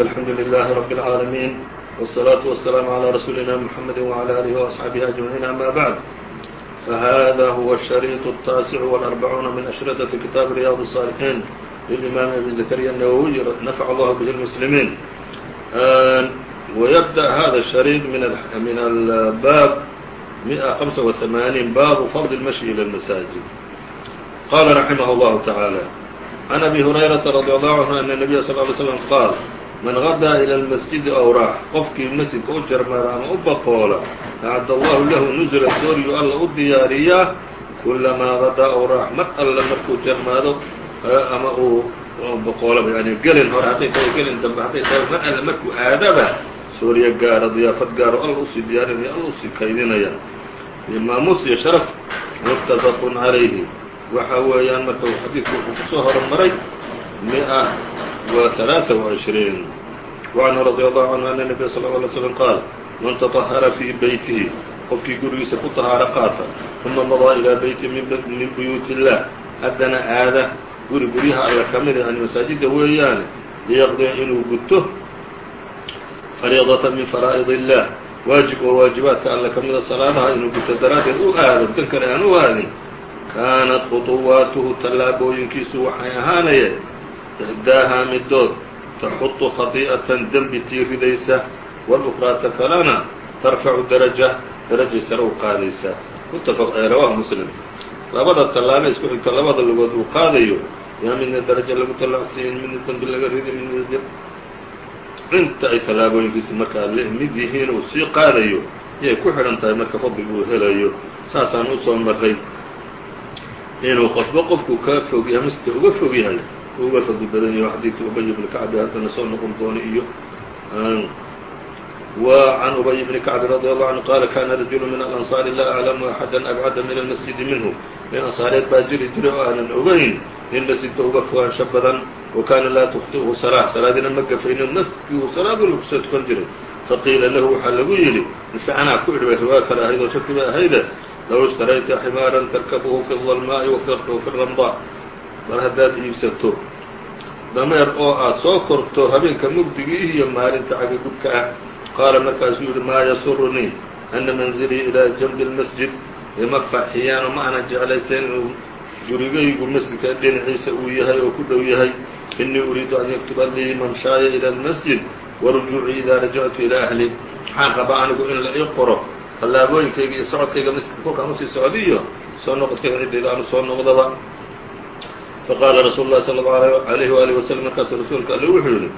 الحمد لله رب العالمين والصلاة والسلام على رسuلina محمد وعلى آله وأصحaaبه أجمعين أmا بعد فhذا هو الشhريط التاسع والأربعون من أشhرطة كتاب رياض الصالحين للإمام أبي زكريا النووي نفع الله به المسلمين ويبدأ هذا الشhريط من الباب 185 bاب فضل المشي إلى المساجد قال رحمه الله تعالى عن أبي هريرة رضي الله عنه أن النبي صلى اه عليه وسلم قال man qadaa ila almasjidi ow raax qofkii masjidka u jarmara ama u baqoola acadda allahu lahu nusla dooriyuu alla u diyaariyaa kulamaa qadaa ow raax mar alla markuu jarmaado ama uu baqoolaba yani gelin hore hadday tahay gelin dambe hadday tahay mar alla markuu aadaba sooriya gaara diyaafad gaaro alla u sii diyaarinaya alla u sii kaydinaya maamuus iyo sharaf muttafaqun calayhi waxa weeyaan marka xadiidku wuxuu ku soo horumaray مئة وثلاثة وعشhرين وعنه رضي الله عنه أن النبي صلى الله عليه وسلم قال من تطهر في بيته qofkii gurigiisa ku طahaaro qaata ثuma مضىa إلى beyti min buyuuت الlah haddana aada guri guryaha alla ka mida yani masaajida weeyaane liyqضيa inuu guto فريضة min فرائض الlah waajib oo waajibaadka alla ka mida salaadaha inuu guto daraaddeed u aado dan kale aan u aadin kaanat khuطuwaatuhu tallaabooyinkiisu waxay ahaanayeen إحdaahaa midood تxuط khaطيئaةa dembi tii ridaysa والأkراata kalena tarfacu daraجة darajay sare u qaadaysa rawah mslim labada tallaabo isku xigto labada lugood uu qaadayo yaa midna darajo lagu talacsiin midna dembi laga ridi midna inta ay tallaabooyinkiisi markaa mid yihiin uu sii qaadayo yay ku xidhan tahay marka fadliga uu helayo saasaan usoo maray inuu qofba qofku ka fog yahay masjidka uga fog yahay uga fadli badan yaho xadiidkii ubay bni kacbi haddana soo noqon doono iyo وعن أبي بن كعب رضي الله عنه قال كان رجل من الأنصار لا أعلم أحدا أبعد من المسجد منه nin أنصاareed baa jiri jiray oo aanan ogayn nin masjidka uga fogaansho badan وakaana laa تkطئhu صلاة salaadina ma gafaynin masjidkii uu salaad walba kusoo tukan jiray faqiila lahu waxaa lagu yidhi mise anaa ku idhi bay riwaayo kale ahayd oo shaki bay ahayde low اشhtarayta ximaaran tarkabuhu fi الظلmaaءi وفي الرمضاء mar haddaad iibsato dameer oo aad soo korto habeenka mugdigii iyo maalinta cagagubka ah. Qaala markaasuu yidhi maa yasurunii ana manzilii ilaa janbi اlmasjid ima farxiyaan oo ma aanan jeclaysayn inuu gurigaygu masjidka dhinaciisa uu yahay oo ku dhow yahay. Inii uriidu an yaktuba lii mamshaaya ila اlmasjid warujuucii idaa rajactu ilaa ahli. Waxaan rabaa anigu in la ii qoro tallaabooyinkayga iyo socodkayga masjidka kolkaan u sii socdiyo soo noqodkayga ciddayda aanu soo noqdaba faqaala rasuulu lahi sala allau alayhi waali wasalam markaasuu rasuulka alle wuxuu yidhi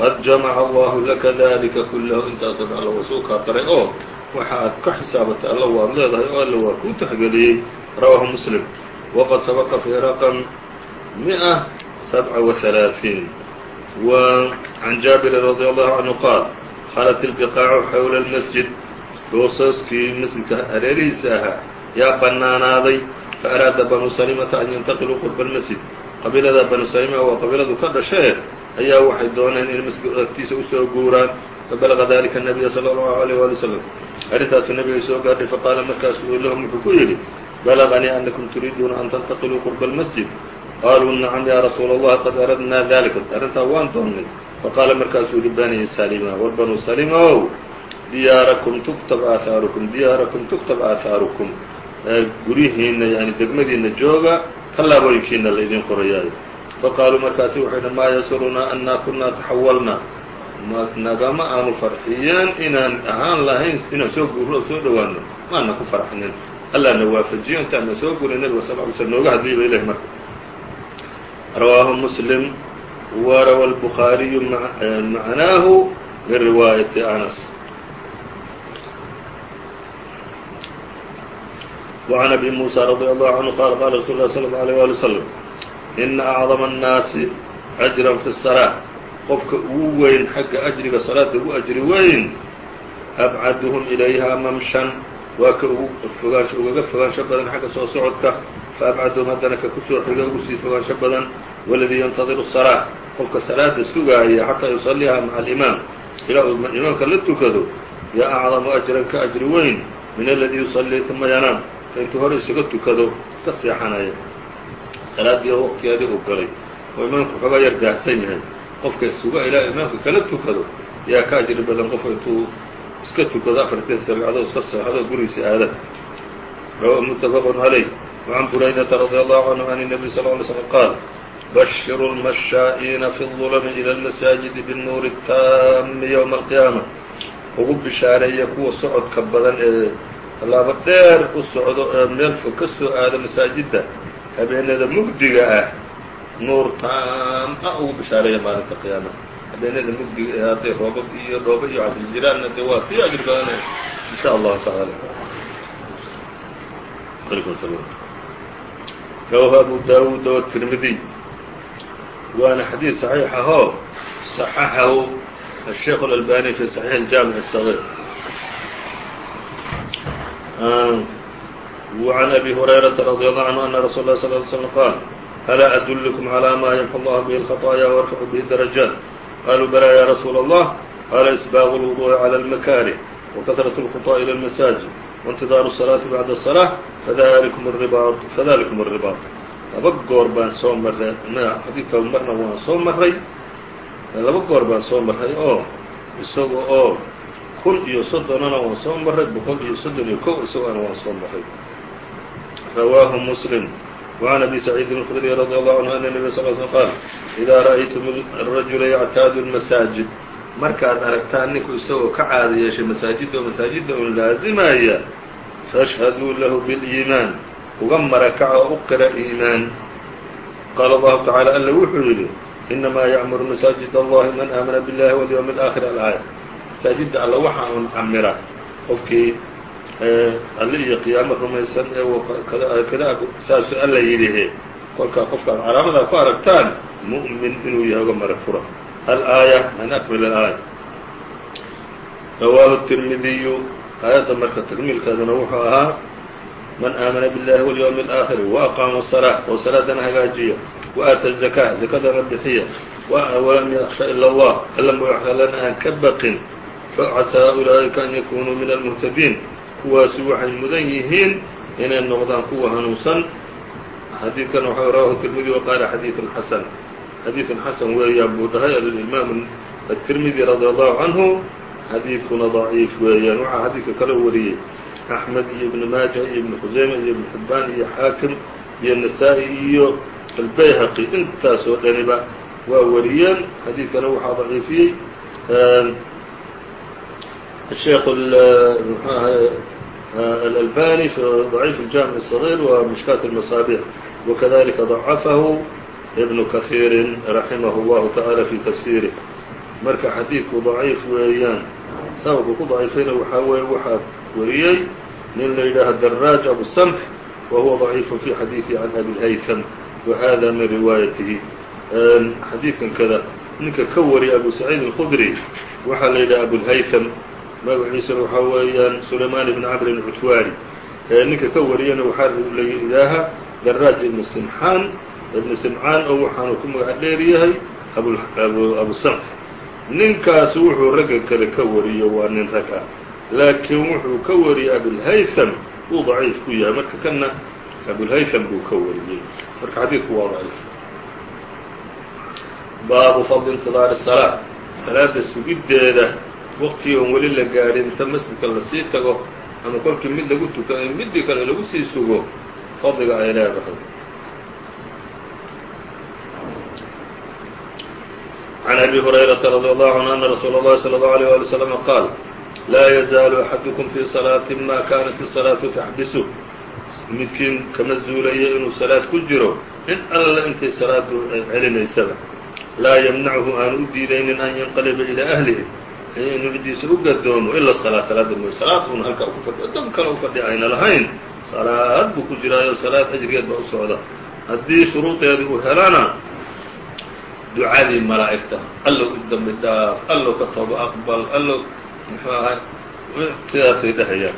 qad jamaca allahu laka dalika kullahu intaasoo dhan alla waasuu kaa daray oo waxa aad ka xisaabantay alla waad leedahay oo alla waa kuu taxgeliyey rawaahu muslim waqad sabaqa fii raqam mi'a sabca wa halaaثiin wa can jaabirin radi allahu canhu qaal halat ilbiqaacu xowla almasjid dhoosaskii masjidka hareerihiisa ahaa yaa bannaanaaday faaraada banu salimata an yantaqiluu qurba almasjid qabiilada banu salima waa qabiiladu ka dhashee ayaa waxay dooneen inay masjidka agtiisa u soo guuraan fabalaga dalika nabiya sala allahu alayh wali wasalam arrintaasuu nabiga soo gaadhay faqaala markaasuu lahum wuxuu ku yidhi balaganii anakum turiiduuna an tantaqiluu qurba almasjid qaaluu nacam yaa rasuula allah qad aradnaa dalika arrintaa waan doonnay faqaala markaasuu yihi bani salima war banuu salima ow diyaarakum tuktab aahaarukum diyaarakum tuktab aahaarukum guryihiina yani degmadiina jooga tallaabooyinkiina laydin qorayaayo. Faqaaluu markaasi waxay dhan maa yasurunaa annaa kunaa taxawalna. Nagama aanu farxiyeen inaan ahaan lahayn inaan soo guurno oo soo dhowaano maana ku farxnin allaana waafajiyo intaana soo guuray nebiga sal ly slm nooga hadliya ba marka. Rawaahu muslim warawa albukhaariyu macnaahu min riwaayati anas وعن أbي موسى رضي الله عنه qال qال رsuل الله صلى الله عليه ولي وسلم إنa أعظم الناaسi أجرا في الصلاة qofka ugu weyn xagga أجriga صلاada ugu أجri weyn أبعadهم إlayha mمشhan waa ka ugaga fogaansho badan xagga soo socodka faأبعadهم haddana ka kusoo xiga ugu sii fogaansho badan wاladي ينتظر الصلاة qofka salaada sugaaya xatىa يصليha mعa الإmاam ilaa uu imaamka la tukado yaa أعظم أجرا ka أجri weyn min الذي يصلي ثuma يناam intuu hore isaga tukado iska seexanaya salaadii oo waqtigeedii uu galay oo imaamku xoogaa yar daahsan yahay qofka suga ilaa imaamka kala tukado yaa ka ajri badan qofka intuu iska tukado afartiisa ragcadood iska seexdo gurigiisa aada متفق عليه وعن بريدة رضي الله عنه عن النبي صلى اه عليه وسلم قال بشروا المشhaaئiina في الظلم إلى المaساaجد بالنuur التاm يوم القيامة ugu bishaareeya kuwa socodka badan ee tallaabo dheer u socdo ee meel fog ka soo aada masaajidda habeenada mugdiga ah nuur taam ah ugu bishaareeya maalinta qiyaama habeenada mugdiga ee hadday roobab iyo dhoobo iyo casli jiraanna dee waa sii ajir badanaya in sha allahu taعaalى rawahu abu daawuud wالtirmidiy waana xadiid صaxiix ahoo صaxaxahu الشhيkh الألباني في صحيح الجامع الصغير وعن أبي هريرة رضي الله عنه أن رsuل الله صلى اه عليه وسلم قال ألا أدلكم على ما يمحو الله به الخطايا ويرفع به الدرجات قالوا بلى يا رسول الله قال إسباغ الوضوء على المكاره وكثرة الخطاء إلى المساجد وانتظار الصلاة بعد الصلاة فذلكم الرباط فذلكم الرباط laba goor baan soo maray xadiidka marna waan soo maray laba goor baan soo maray oo isaga oo kun iyo soddonana waan soo maray boqol iyo soddon iyo kow isagoona waan soo maray rawaahu muslim وعn أbي سعيid الخdري رضي الله عنه أن النبي صل سلم qاal إida ra'ayتm الرaجuلa yctaadu الmasاaجid markaad aragtaan ninku isagoo ka caada yeeshay masaajidda oo masaajidda un laazimaya fashhaduu lahu bالإimaan uga marakaca oo u qira iimaan qaala allahu tacaala alla wuxuu yidhi inamaa yacmuru masaajid allahi man aamana biاllahi walyowmi اlaakhir alcaaya masaajidda alla waxa un camira qofkii alle iyo qiyaamo rumaysan ee kada saasu alla yidhihe kolkaa qofkaad calaamadaa ku aragtaan mu'min inuu yahay uga marag fura alaaya an akmil alaaya rawaahu tirmidiyu aayadda marka takmiilkeeduna wuxuu ahaa man aamana biاllahi walyowmi اlaakhir waaqaama الصalaaة oo salaadana hagaajiya وaata الزakاة zakadana bixiya walam yaksha ila اllah alla mooxalana aan ka baqin facasaa ulaa'ika an yakunuu min almuhtadiin kuwaasi waxay mudan yihiin inay noqdaan kuwa hanuunsan xadiidkan waxa rawahu tirmidi waqaala xadiiثun xasan xadiiثun xasan weeyaan buu dhahay alimaam الtirmidi radي allahu canhu xadiidkuna ضaciif weeyaan waxaa xadiidka kala wariyey أحmed iyo iبn maaja iyo iبn khuseyme iyo iبn xibaan iyo xaakim iyo nasaa-i iyo albayhaqi intaasoo dhaniba waa wariyeen xadiidkana waxaa ضaciifiyey الشheekh الألbاني في ضعيif الجامع الصغير ومشhكاة المصابيح وkذلika ضعفه iبن كثيiri رaحimه الله taعالى في تفسيره marka xadiidku ضaciif weeyaan sababku ku ضaciifayna waxaa weeye waxaa wariyey nin la yidhaaha dراج أبو السمح وهuوa ضaعيif في xadيiثi عن أbي الhyثم وhذا min riواayatihi xadiidkan kada ninka ka wariya أبو سعيid الخdري waxaa la yidhaha أبوالhyثم magaciisana waxaa weeyaan sulayman ibn camr cudwaani ninka ka wariyana waxaa la yidhaaha daraaj ibn simxaan ibn simcaan oo waxaanu ku magac dheeryahay abu sam ninkaas wuxuu ragga kale ka wariyo waa nin ragga ah. laakiin wuxuu ka wariyay abulhaytham uu daciif ku yahay. Marka kana abulhaytham buu ka wariyey marka xadiidku waa daciif. Baabu fadl intidaar salaa salaada sugiddeeda waqtii oon weli la gaadhin inta masjidka lasii tago ama kolkii mid lagu tuka in midii kale lagu sii sugo fadliga ay leedahay عن أbي هريرة رضي الله عنه أن رsuuل الlhi صلى الله عليه ولي وسلم qاaل laa يزaaل أxadكم في صلاaة ma kanت الصلاaة تxbسه midkiin kama zuulayo inuu salaad ku jiro in alla intay salaadu celinaysaba laa ymnachu aanu u diidaynin an yanqaliba ilىa أhlihi nuridiisa u gadoomo ila salaa salaada mooy salaad uun halkaa ku fadhi dab kale u fadhi ayna lahayn. Salaad buu ku jiraayo salaad ajrigeed baa u socda. Haddii shuruudeedii uu helana ducadii malaa'igta allow u dhaaf allow ka tooba aqbal allow muxuu ahay sidaasay dhahayaan.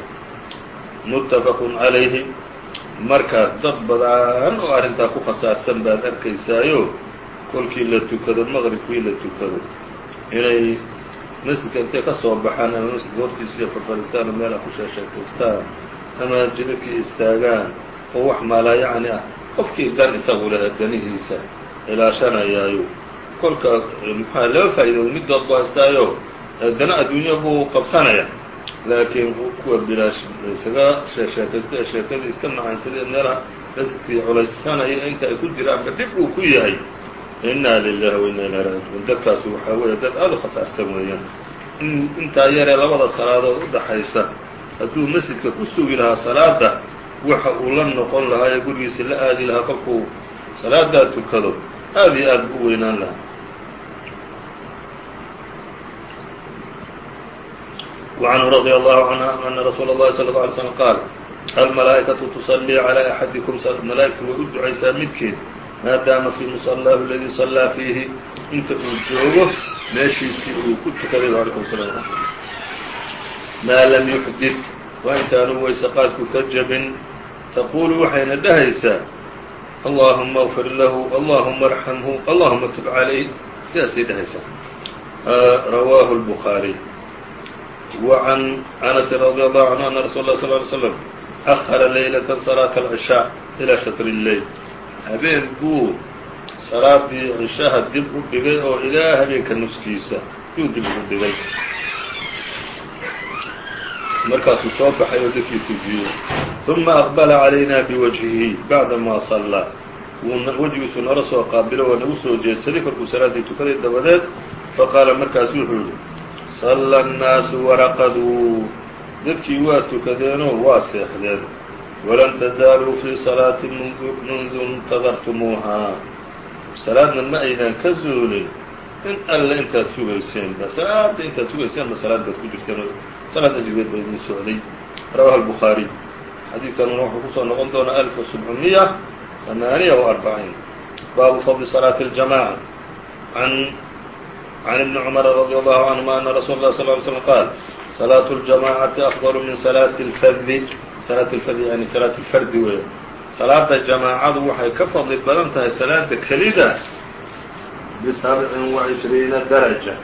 Muttafaqun calayhi. Markaa dad badan oo arrintaa ku khasaarsan baad arkaysaayo kolkii la tukado maqribkii la tukado inay masjidka intay ka soo baxaan? Ama masjidka hortiisa farfadhistaan oo meel ah ku ama jidadkii istaagaan oo wax maalaa yacni ah? Qofkii dan isagu leh danihiisa ilaashanayaayo kolka maxaa laba faa'iidooda middood buu haystaayo dana adduunya buu qabsanaya laakiin kuwa bilaash isaga sheesheekaysta ee sheekadii iska macaansadee meelaha daskii culaysanaya inta ay ku jiraanba dhib uu ku yahay inaa lilahi wa inaa ilaa raajicuun dadkaasu waxaa weeye dad aada u khasaarsan weeyaan intaa yaree labada salaadood u dhaxaysa hadduu masjidka ku sugi lahaa salaada waxa uu la noqon lahaa ee gurigiisa la aadi lahaa kolkuu salaadaa tukado aad iyo aad bu u weynaan lahaa وعنه رضي الله عنه أن رsuuل الlahi صلى الله عليه وسلم qاaل الملaaئكaةu تصليi عlى أحadiكم malaaئgtu way u ducaysaa midkeed maadaama fii مصلaahu اladي صلىa فيihi inta uu joogo meeshiisii uu ku tukaday عليكم السلام maa lam يحdث waa intaanu weyse qaadku ka jabin تquل waxayna dhahaysaa اللهma اغfir lahu اللهma ارحمhu اللهma تب عaليه sidaasay dhahaysaa rawاه البخاaري وعن أنس رضي الله عنه أن رsuل الله صلى اه عليه وسلم أخر ليلة صلاة العشhاء إلى شhطر الليل habeen buu salaadii عشhaha dib u dhigay oo ilaa habeenka nuskiisa yuu dib ugu dhigay markaasuu soo baxay oo dadkii tujiyey ثuma أqبلa عalayna بوجهihi baعdama صلىa wejigiisu nala soo qaabilo waa nagu soo jeedsaday korkuu salaaddii tukaday dabadeed faqaala markaasu wuxuu yihi صلى الناaس ورqdوu dadkii waa tukadeenoo waa seexdeen وln تزاalوu في صلاaة منdu انتظرتmuuhaa salaadna ma aydan ka zuulin in alle intaad sugayseenba salaada intaad sugayseenba salaad baad ku jirteen salaad ajigeed ba idin socday rawاه البخاaري xadiidkanuna wuxuu kusoo noqon doonaa ألف وسبعمية ثمانية وأربعين baabu فضل صلاaة الجماعة عن بن عمر رضي الله عنهma أن رsuل الله صلى اه عليه وسلم qاaل صلاaة الجماعة أفضل min صلاaة الفrd صلاaة الفrd yani صلاaة الفrdi wey salaada جamاacadu waxay ka fadli badan tahay salaada kelida بسبع وعشhريiنa درجة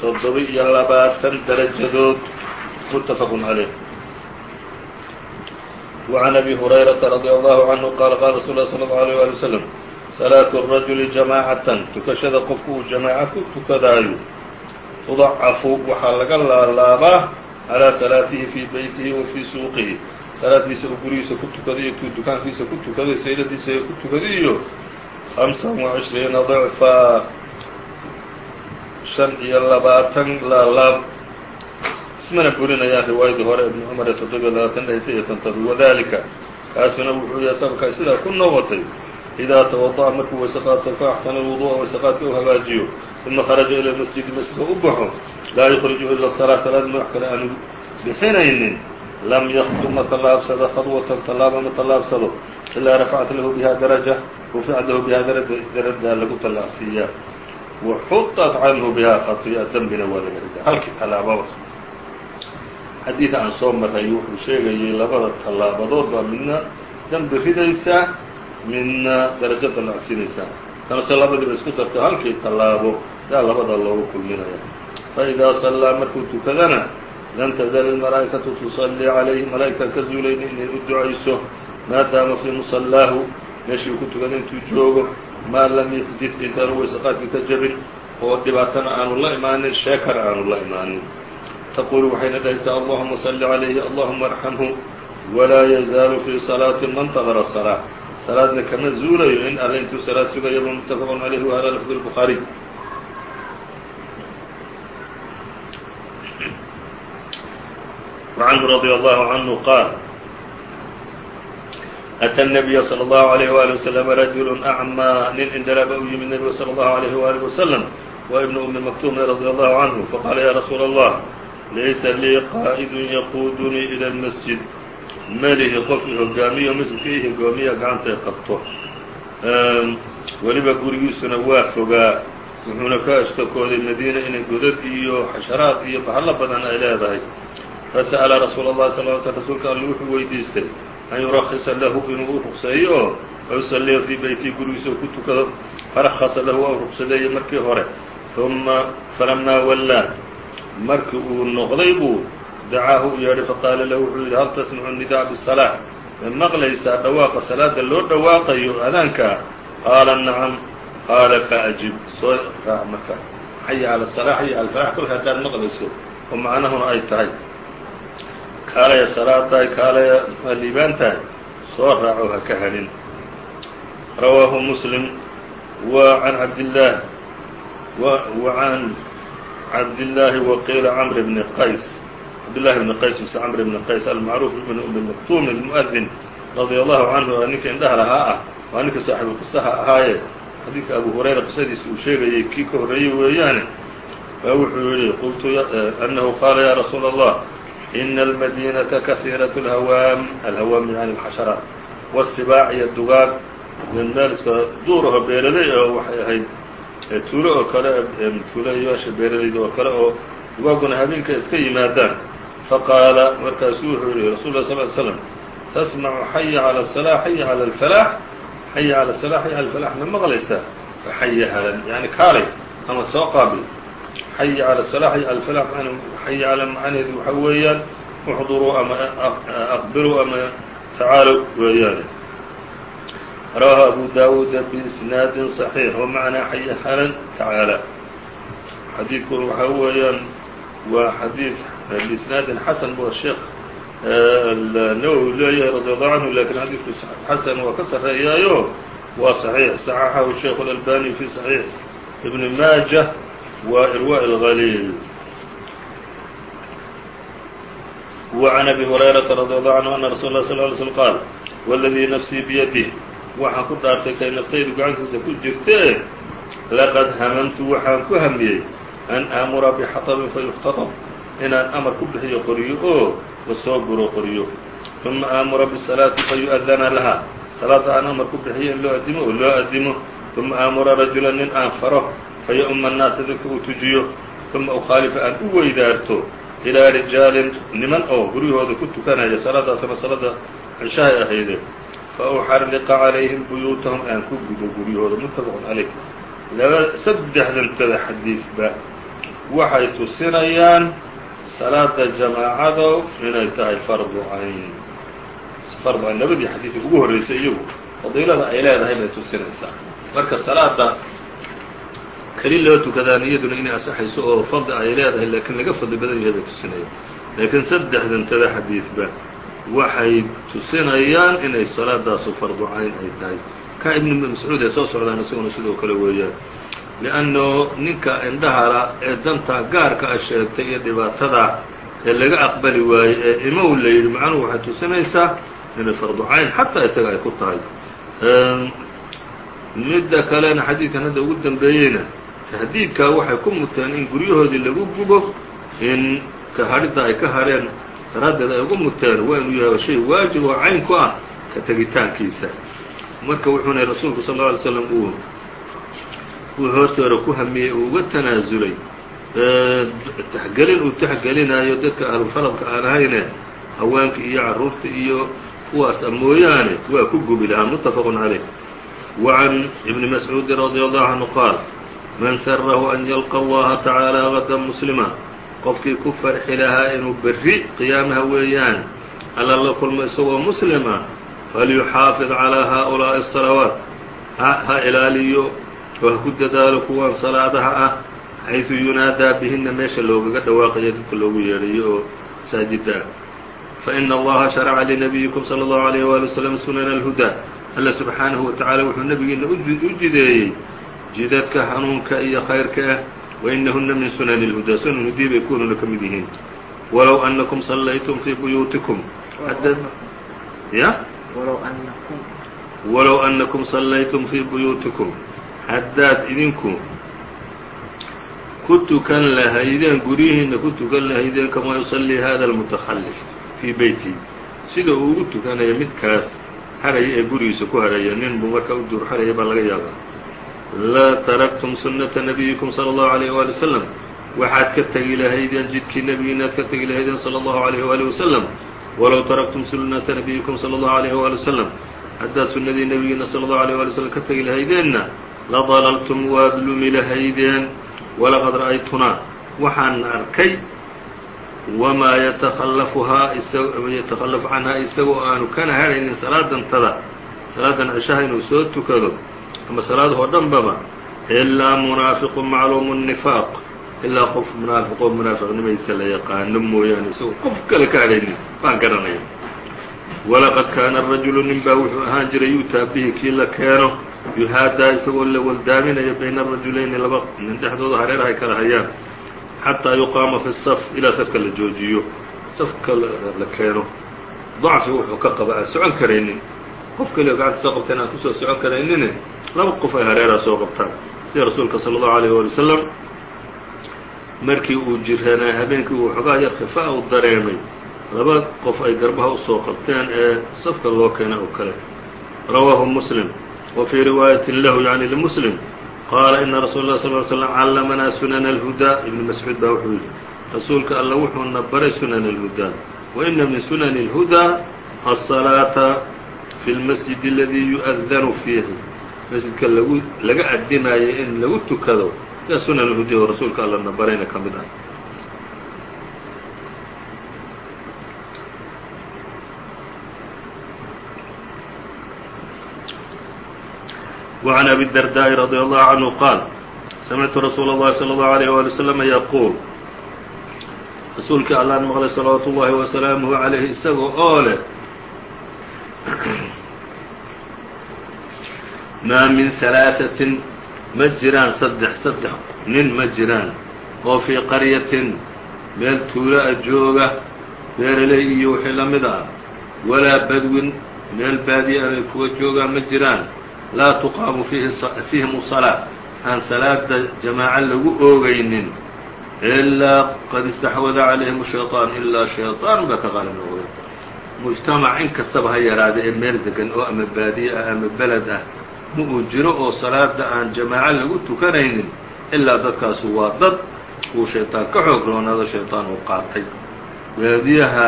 toddoba-iyo labaatan darajadood متfق عalيه وعن أbي هريرة رضي الله عنه qال qال رsuل الله صلى الله عليه ولي وسلم صلاaة الرaجuل جamاعaةn tukashada qofku uu jamاaعة ku tukadaayo تضacafu waxaa laga laalaabaa calىa salaatihi fii beytihi wa fii suuqihi salaaddiisa uu gurigiisa ku tukado iyo tuu dukaankiisa ku tukado iyo sayladiisa ku tukado iyo hamsan wa cishriina dicfa shan iyo labaatan laalaab ismana burinayaan riwaayadii hore ibni cumar ee toddobiyo labaatan dhehaysa iyo tantabi wadalika kaasuna wuxuu yahay sababkaa sidaa ku noqotay idaa tawada'a markuu wayse fa axsana lwudu'a wayse u hagaajiyo uma kharaja ila masjidi masjidka u baxo laa yukrijuhu ila salaa salaad ma wax kale aanu bixinaynin. Lam yakdu ma tallaabsado khadwatan tallaaba ma tallaabsado ilaa rafcat lahu biha daraja ruficat lahu bihaa daradaa lagu tallaabsiiyaa waxudat canhu bihaa khatii'a dembina waa laga ridaa. Halkii tallaababa xadiida aan soo marray wuxuu sheegayay labada tallaabadood baa midna dembi ridaysaa midna darajo dallacsiinaysaa tanase labadiiba isku darto halkii tallaabo yaa labada loogu kulminaya faidaa sallaa markuu tukadana lan tazal almalaa'ikatu tusallii calayhi malaa'igtaan ka zuulayn inay u ducayso maadaama fii musallaahu meeshii ku tukada intuu joogo maa lam yuxdid intaanu waysaqaadkii ka jabin oo dhibaatana aanu la imaanin sheekana aanu la imaanin taqulu waxayna dhahaysaa allahuma salli calayhi allahuma arxamhu walaa yazaalu fii salaati man tahara salaa salaadna kama zuulayo in alle intuu salaad sugayaba muttafaqun calayhi wahala lafd lbuhaariy وعنه رضي الله عنه قال أتى النبي صلى الله عليه وآله وسلم رجل أعmى nin indhalaaba u yimid nebiga صلى الله عليه وآله وسلم وابن أmi مكتوم رضي الله عنه فqاla ya رsuul الله laysa lii qاa'd yqudnii إلى المسجد melihi qof i hogaamiyo masjidka i hogoomiya gacantay qabto weliba gurigiisuna waa fogaa wuxuuna ka ashtakooday madiina inay godad iyo xasharaad iyo bahalo badan ay leedahay fasa'ala rasuula اllahi sal ly slm rasuulka alla wuxuu weydiistay an yurakisa lahu inuu u rukseeyo oo fayusaliya fii beytii gurigiisa uu ku tukado farakasa lahu waa u rugsadeeyey markii hore uma falamaa wallaa markii uu noqday buu dacaahu u yeedhay faqaala lahu wuxuu yidhi hal tasmacu nidaa bisalaa ma maqlaysaa dhawaaqa salaada loo dhawaaqayo adaankaa qaala nacam qaala faajib soo raac marka xaya cala xaya alfalax kolka haddaad maqlayso oo macnahuna ay tahay kaalaya salaad tahay kaalaya liibaan tahay soo raaco ha ka hadhin rawaahu muslim wa can cabdillaah wa can cabdillaahi waqiila camr bni qays. Cabdillahi bni qays mise camr bni qays almacruuf ibn umi maktuum almu'adin radia allahu canhu waa ninka indhaha lahaa ah waa ninka saaxibu qisaha ahaaye. Xadiidka abu hurayra qisadiisa uu sheegayay kii ka horreeyey weeyaane baa wuxuu yihi qultu annahu qaala ya rasuula allah ina almadinata kahiiraة اlhawaam alhawaam yani alxasharaat wالsibaac iyo dugaag meel iska duuraho beeraley oo waxay ahayd tuulo oo kale tuulayaasha beeralayda oo kale oo dugaaguna habeenka iska yimaadaan faqaala markaasuu wuxuu yihi rasul lah sl l slam tasmacu xaya calى الصلاة xaya calى الفalaax xaya calى الصلاة xaya calى الفalax ma maqlaysaa xaya halan yani kaalay ama soo qaabil xaya calى الصلاة xaya calى الفalax xaya calى macnaheedu waxa weeyaan uxduruu ama aqbiluu ama tacaalow weeyaane rawaahu abu daawuuda biisnaadin صaxiix wamacnaa xaya halan tacaalى xadiidkun waxaa weeyaan waa xadiid biisnaadin xasan bu sheekh nawowi leeyahay radi allahu canhu lakin xadiidku xasan waa ka sarreeyaayo waa صaxiix صaxaxahu sheikh اlalbani fi صaxiix ibn maaja wa irwاء الغaliil وعn أbي هurayرaةa رadي الله عanه أna rasuل الlah صل ل sلم qاal wاladii nafsii biyadih waxaan ku dhaartay kay naftaydu gacantiisa ku jirtee laqad hamantu waxaan ku hamiyey an aamura bxaطبin fayuktaطb inaan amar ku bixiyo qoryo oo lasoo guro qoryo ثuma aamura bالصalaaةi fayuأdana laha salaada aan amar ku bixiyo in loo adimo oo loo adimo ثuma aamura rajula nin aan faro fayauma annaasa dadka u tujiyo uma ukhaalifa aan u weydaarto ilaa rijaalin niman oo guryahooda ku tukanaya salaadaasna salada cishahay ahayde fa uxarriqa calayhim buyuutahum aan ku gudo guryahooda muttafaqun calayh laba saddexdantada xadiidba waxay tusinayaan salaada jamaacado inay tahay fardu cayn fardu cayn labadii xadiidka ugu horreysay iyagu fadiilada ay leedahay bay tusinaysaa marka salaada keli loo tukadaan iyaduna inay asaxayso oo fadli ay leedahay laakiin laga fadli badan yahay bay tusinayaan. Laakiin saddexdantada xadiidba waxay tusinayaan inay salaadaasu fardu cayn ay tahay. Ka ibn mascuud ee soo socdaan isaguna sidoo kale weeyaan lianno ninka indhahala ee dantaa gaarka a sheegtay iyo dhibaatada ee laga aqbali waayey ee imow la yidhi macnuhu waxay tusinaysaa inay fardu cayn xataa isaga ay ku tahay. Midda kalena xadiidkan hadda ugu dambeeyeyna tahdiidkaa waxay ku muteen in guryahoodii lagu gubo in kahadhidda ay ka hadheen daraaddeed ay ugu muteen waa inuu yahay shay waajib oo cayn ku ah ka tegitaankiisa. Marka wuxuuna rasuulku sal اlه alay slam uu uu hortii ku hamiyey uu uga tanaasulay taxgelin uu taxgelinayo dadka ahlufaradka aan ahayne haweenka iyo carruurta iyo kuwaas a mooyaane waa ku gubi lahaa mutafaq caleyh wa can ibni mascuudi radi allahu canhu qaal maن sرh أn ylقى الlaha taعaaلى غدا مسلما qofkii ku farxi lahaa inuu berri qiyaamaha weeyaan alla la kulmo isagoo muslima falyuxaafiظ عalى haؤulaaءi الصلaوaaت ha ilaaliyo oo ha ku dadaalo kuwan salaadaha ah xayثu yunaadaa bihina meesha loogaga dhawaaqayo dadka loogu yeedhayo oo masaajida ah faإن اllaha شharca لنبيiكم slى الlه عليه وaلي وسلم sunan الهudى alla subxaanahu watacaala wuxuu nebigiina u jideeyey jidadka hanuunka iyo khayrka ah wainahuna min sunani اlhudaa sunan hudii bay kununa ka mid yihiin. Walow anakum sallaytum fii buyuutikum. Ya? Walow anakum sallaytum fii buyuutikum. Haddaad idinku ku tukan lahaydeen guryihiina ku tukan lahaydeen kamaa yusallii hada اlmutakhalif fii beyti sida uu ugu tukanayo midkaas haraya ee gurigiisa ku haraya nin buu marka u duur haraya baa laga yaabaa laa taraktum sunnata nabiyikum sala allahu alayh waali wasalam waxaad ka tegi lahaydeen jidkii nebigiina aad ka tegi lahaydeen sala allahu alayh waali wasalam walow taraktum sunnata nabiyikum sala allahu alayh waali wasalam haddaad sunnadii nebigiina sala allahu alayh waali wasalam ka tegi lahaydeenna ladalaaltum waad lumi lahaydeen walaqad ra'aytunaa waxaan arkay wamaa yatakhallafuhaa yatakhallafu canhaa isagoo aanu kana harhaynin salaadantada salaadan cishaha inuu soo tukado ama salaadahoo dhanbaba ilaa munaafiqu macluumu الnifaaq ilaa qof munaafiqoo munaafiqnimadiisa la yaqaano mooyaane isagoo qof kale ka hadhaynin baan garanaya walaqad kaana rajulu nin baa wuxuu ahaan jiray yu'taa bihi kii la keeno yuhaadaa isagoo la waldaaminaya bayna arajulayni laba nin dhexdooda hareeraha ay kala hayaan xataa yuqaama fi saf ilaa safka la joojiyo. Safka la keeno. Dacfi wuxuu ka qaba aan socon karaynin qof keliyo gacanta soo qabteen aan kusoo socon karaynine laba qof ay hareeraha soo qabtaan sida rasuulka sala allahu alayh waali wasalam markii uu jiranaa habeenkii uu xoogaa yar khifaa u dareemay laba qof ay garbaha usoo qabteen ee safka loo keenay oo kale rawaahu muslim wa fii riwaayatin lahu yani limuslim qaala ina rasuula اlah sal ly slm callamanaa sunana اlhudaa ibnu mascuud baa wuxuu yidhi rasuulka alla wuxuuna baray sunana اlhudaa waina min sunani اlhudaa aلsalaaةa fi اlmasjid aladii yu'adanu fiihi masjidka lagu laga addimaayay in lagu tukado yaa sunan اlhudaa oo rasuulka allana barayna ka mid ah وعن أبي الدرداء رضي الله عنه قال سمعت رsuuل الlhi صلى الله عليه ولي وسلم يquuل rasuulkii allaan maqlay صلaوaaت الlahi وaسلاaمه عaليه isagoo oo leh maa min ثaلaaثaةin ma jiraan saddex saddex nin ma jiraan oo fii qaryatin meel tuula a jooga beeraley iyo wixii la mid ah walaa badwin meel baadiya ay kuwa joogaan ma jiraan laa tuqaamu fiihim الصلاة aan salaada jamaaco lagu oogaynin ilaa qad istaxwada calayhim الشhayطaan ilaa shayطaan baa ka qaalib noqday mujtamac in kastaba ha yaraada ee meel degan oo ama baadiye ah ama beled ah ma uu jiro oo salaada aan jamaaco lagu tukanaynin ilaa dadkaasu waa dad uu shayطaan ka xoog roonaado shayطaan uu qaatay. Baadiyaha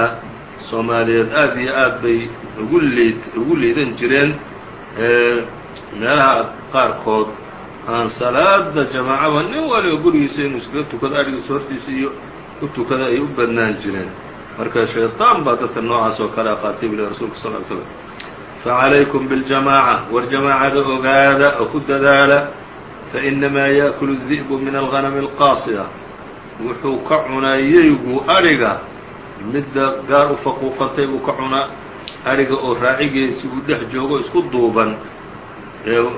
soomaaliyeed aad iyo aad bay ugu liid ugu liidan jireen meelaha qaarkood aan salaada jamaacaba nin waliba gurigiisa inuu iskaga tukado adhigiisa hortiisa iyo u tukada ay u badnaan jireen marka shayطaan baa dadka noocaas oo kale qaatay buli rasulka sal ly slm facalaykum biاljamaaca war jamaacada ogaada oo ku dadaala fainamaa yaأkulu الdi'bu min alganami اlqaasiya wuxuu ka cunaa yeygu adhiga midda gaar u faquuqatay buu ka cunaa adhiga oo raacigiisi uu dhex joogo isku duuban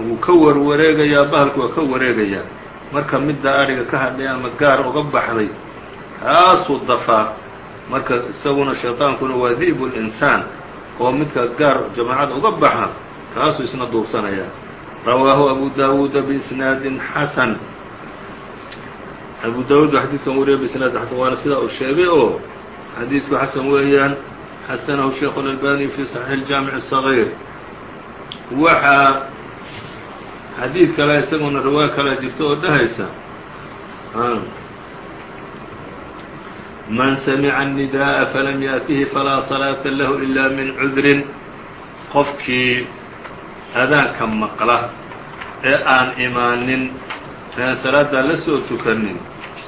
wuu ka warwareegayaa bahalku waa ka wareegayaa marka midda adhiga ka hadhay ama gaar uga baxday kaasuu dafaa marka isaguna shayطaankuna waa di'bu الإnsaan oo midka gaar jamaacada uga baxa kaasuu isna duubsanayaa rawaahu abu dawuuda biisnaadin xasan abu dawuud baa xadiidkan wariya biisnaadin xasan waana sidaa uu sheegay oo xadiidku xasan weeyaan xasanahu sheikh اlalbani fi صaxiix الjaamiع الصغيir waxaa xadiid kale isaguna riwaayo kale jirto oo dhahaysa man samica النداءa falam yaأtihi falaa صalaaةa lahu إila min cudrin qofkii adaanka maqla ee aan imaanin ean salaaddaa la soo tukanin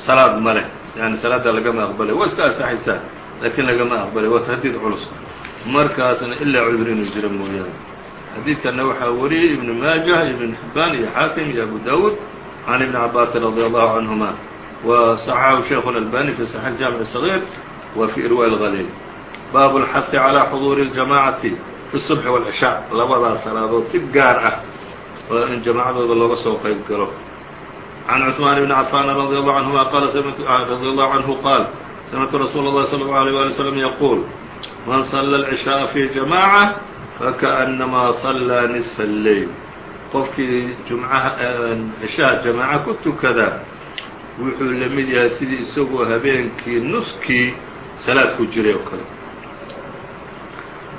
salaad ma leh yani salaaddaa lagama aqbalay waa iska ansaxaysaa laakiin lagama aqbalay waa tahdiid culus markaasna ilaa cudur inuu jiro mooyaane xadiidkanna waxaa wariyey ibnu maajah ibn xibaan iyo xaakim iyo abu dawuud can ibni cabaasin radi allahu canهuma wa صaxaxahu sheikh اlalbani fi صaxiix jaamiع الصغيir wa fi irwa اlqaliil baabu اlxahi calى xuduuri اljamacati fi الصubxi wاlcishaaء labadaas salaadood si gaar ah oo in jamaacadooda looga soo qayb galo can cثmaan bni cafaan radi allahu anهuma qala radi allahu canhu qaal samictu rasuula اllahi salى اllahu alيه wali slm yaquul man sala اlcishaaءa fi jamaaca fakaأnamaa صallaa nisfa اleyl qofkii jumcaha cishaha jamaaca ku tukada wuxuu la mid yahay sidii isagoo habeenkii nuskii salaad ku jiray oo kale.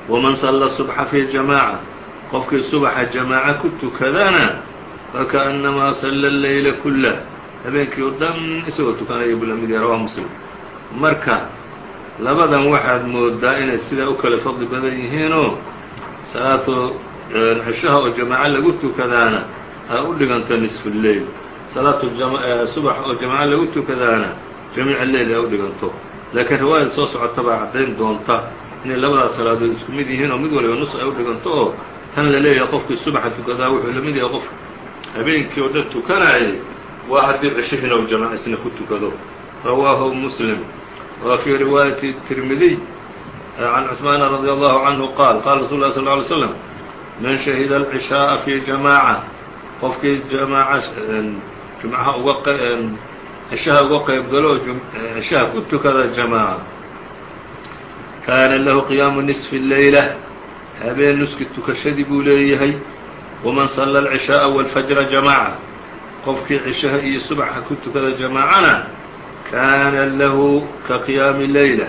waman salla subxa fi jamaaca qofkii subaxa jamaaca ku tukadana fakaأnamaa salla اleyla kulah habeenkii oo dhan isagoo tukanaya buu la mid yahay rawahu muslim. Marka labadan waxaad moodaa inay sidaa u kala fadli badan yihiinoo salaatu cishaha oo jamaaco lagu tukadaana a u dhiganto nisfu leyl salaatu subax oo jamco lagu tukadaana jamiica leyl ay u dhiganto. Laakiin riwaayada soo socota baa caddayn doonta inay labadaas salaadood isku mid yihiin oo mid waliba nus ay u dhiganto oo tan la leeyahay qofkii subaxa tukadaa wuxuu la mid yahay qof habeenkii oo dhan tukanayay waa haddii cishihiin ou jamco isna ku tukado. Rawaahu muslim. Wa fii riwaayati tirmidiy can cusmaana radi allahu canhu qaal qaala rasul lah sal ly slm man shahida alcishaaءa fii jamaaca qofkii jamaaca jumcaha uga cishaha uga qayb galo cishaha ku tukada jamaaca kaana lahu qiyaamu nisfi leyla habeen nuski tukashadii buu leeyahay waman sala alcishaaءa wاlfajra jamaaca qofkii cishaha iyo subaxa ku tukada jamaacana kaana lahu ka qiyaami leyla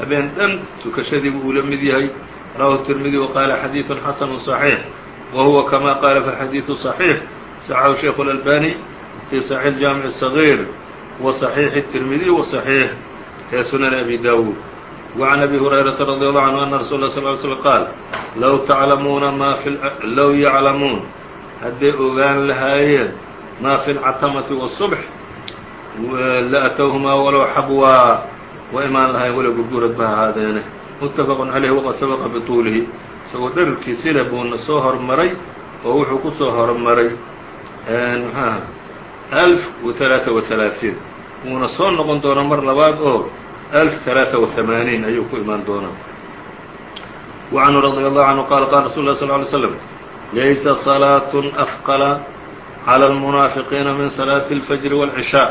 habeen dhan tukashadii buu la mid yahay rawahu tirmidi waqaala xadiiثu xasanu صaxiix wa huwa kama qaala fi xadiiثu صaxiix saxahu sheikhu اlalbani fii صaxiix jaamic الصaغيir wa صaxiixi الtirmidi wa صaxiix ee sunan abi dawuud وعn أbي هuريرaةa رضي الله عنه أن رsuل اه صل ل سلم qاaل low taclamuuna ma low yaclamuun hadday ogaan lahaayeen ma fi الcatamati والصبح laأtowهmaa walow xabwaa wa imaan lahayn walow gurgurad ba ahaadeene متfq عalيه وqad sabqa bطuulihi isagoo dherarkiisile buuna soo hormaray oo wuxuu ku soo hormaray mxuaha ألف وثaلaaثa وaثaلaaثiin wuuna soo noqon doona mar labaad oo ألف ثaلaaثa وثamaaنiin ayuu ku imaan doonaa وعنه رضي الله عنه qال qال رsuل الله صلى اه عليه وسلم laysa صلاaة أfqلa عlى المنaafiقiina min صلاaة الفجر والعشhاء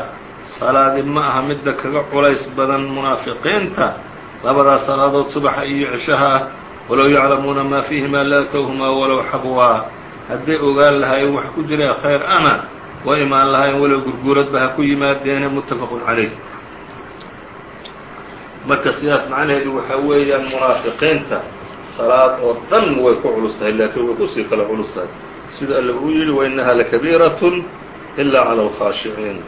salaadi ma aha midda kaga culays badan munaafiqiinta labadaas salaadood subaxa iyo cishaha ah walow yaclamuuna maa fiihimaa laatowhumaa walow xabwaa hadday ogaan lahaayeen wax ku jira khayr ana wa imaan lahaayeen walow gurguuradba ha ku yimaadeene muttafaqun calayh marka sidaas macnaheedu waxaa weeyaan munaafiqiinta salaad oo dhan way ku culus tahay laakiin way kusii kala culus tahay sida alla uu yidhi wainaha lakabiiraة إla calى اlkhaashiciin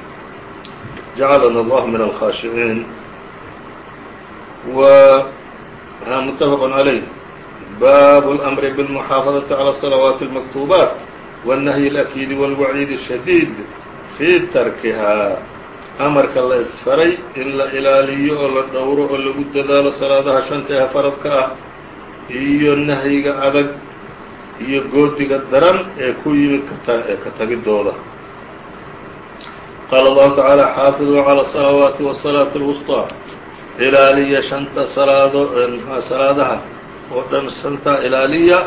jacalana allah min alkhaashiciin متفق عليه bاب الأمر بالمحاaفظة على الصلوات المكتوبات والنهي الأكيد والوعيد الشhديد في تركها أمرka la isfaray in la ilaaliyo oo la dhowro oo lagu dadaalo salaadaha شhanta ee faradka ah iyo nahyiga adag iyo goodiga daran ee ku yimid ka tagidooda qال الله تعالى xاaفظوا على الصلوات والصلاة الوسطى ilaaliya shanta salaado salaadaha oo dhan shanta ilaaliya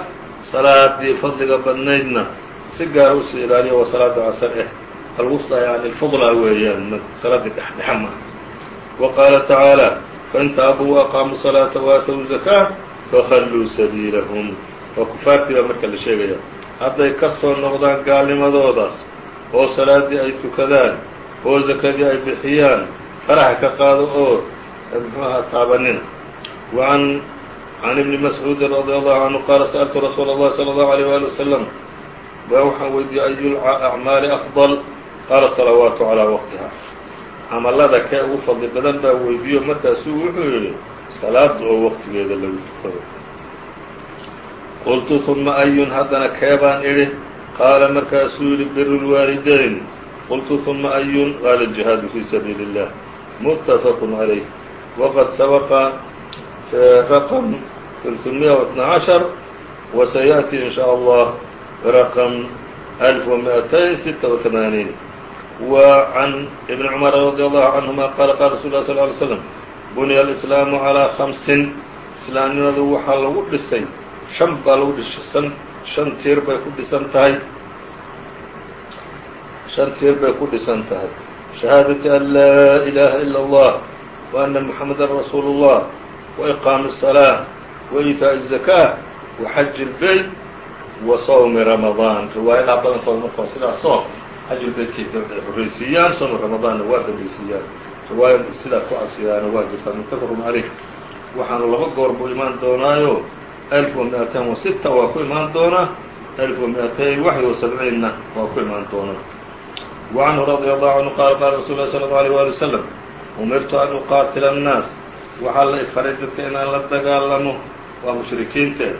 salaadii fadliga badnaydna si gaar usii ilaaliya waa salaada casr eh alwusطى yani الfضlى weeyaan salaadii dhexdhexa ma wa qaala tacaalى fain taabuu وaqaamuu الصلاaةa وaatow زakاة fakhalluu sabiilahum waa kufaartii baa marka la sheegaya hadday ka soo noqdaan gaalnimadoodaas oo salaadii ay tukadaan oo zakadii ay bixiyaan faraha ka qaado oo mxuaha taabanina وعn عن بن مسعوud رضي الله عنه qال سألت رsuuل الله صلى الله عليه وaلي وسلم ba waxaan weydiiyey أي الأعماaل أفضل qاala الصلaوaaت عalى وqtiha camalada kee ugu fadli badan baa weydiiyo markaasuu wuxuu yihi salaada oo waqtigeeda lagu tukado qultu ثuma أyun haddana kee baan idhi qaala markaasuu yihi بr الوaaliدين qultu ثuma أyun qaala الجiهاad في سبيiل الlah متفق عlيه وqad sabqa رqم ثلثمية واثنى عشر وسيأتي إن شhاء الله رqم ألف ومئتين ستة وثمانين وعن ابن عمر رضي الله عنهما qال qال رsuل الله صلى اه عليه وسلم بني الإسلام على خمس iسلاamnimadu waxaa lagu dhisay شhan baa lagu dhisay شhan tiir bay ku dhisan tahay شhan tiir bay ku dhisan tahay شhahaadaةi أn laa إلaha إلا الله وأن محمدا رsuuل الله وإقاam الصلاة وإيتاء الزكاة وxج wa sowmi ramadaan riwaayadaa badankood markao sidaa soom xajulbeydkiisa waxay horreysiiyaan sowmi ramadaanna waa horreysiiyaan riwaaya sidaa ku agsidaana waa jirtaa muttafaqun caleyh waxaanu laba goor buu imaan doonaayo alf wa miatain wa sita waa ku imaan doonaa alf wa miatain waxi wa sabciinna waa ku imaan doonaa wacanhu radi allahu canhu qaala qaala rasuul lahi sala allau alيyh waali wasalam umirtu an uqaatila annaas waxaa la ifaray dadka inaan la dagaalamo waa mushrikiinteed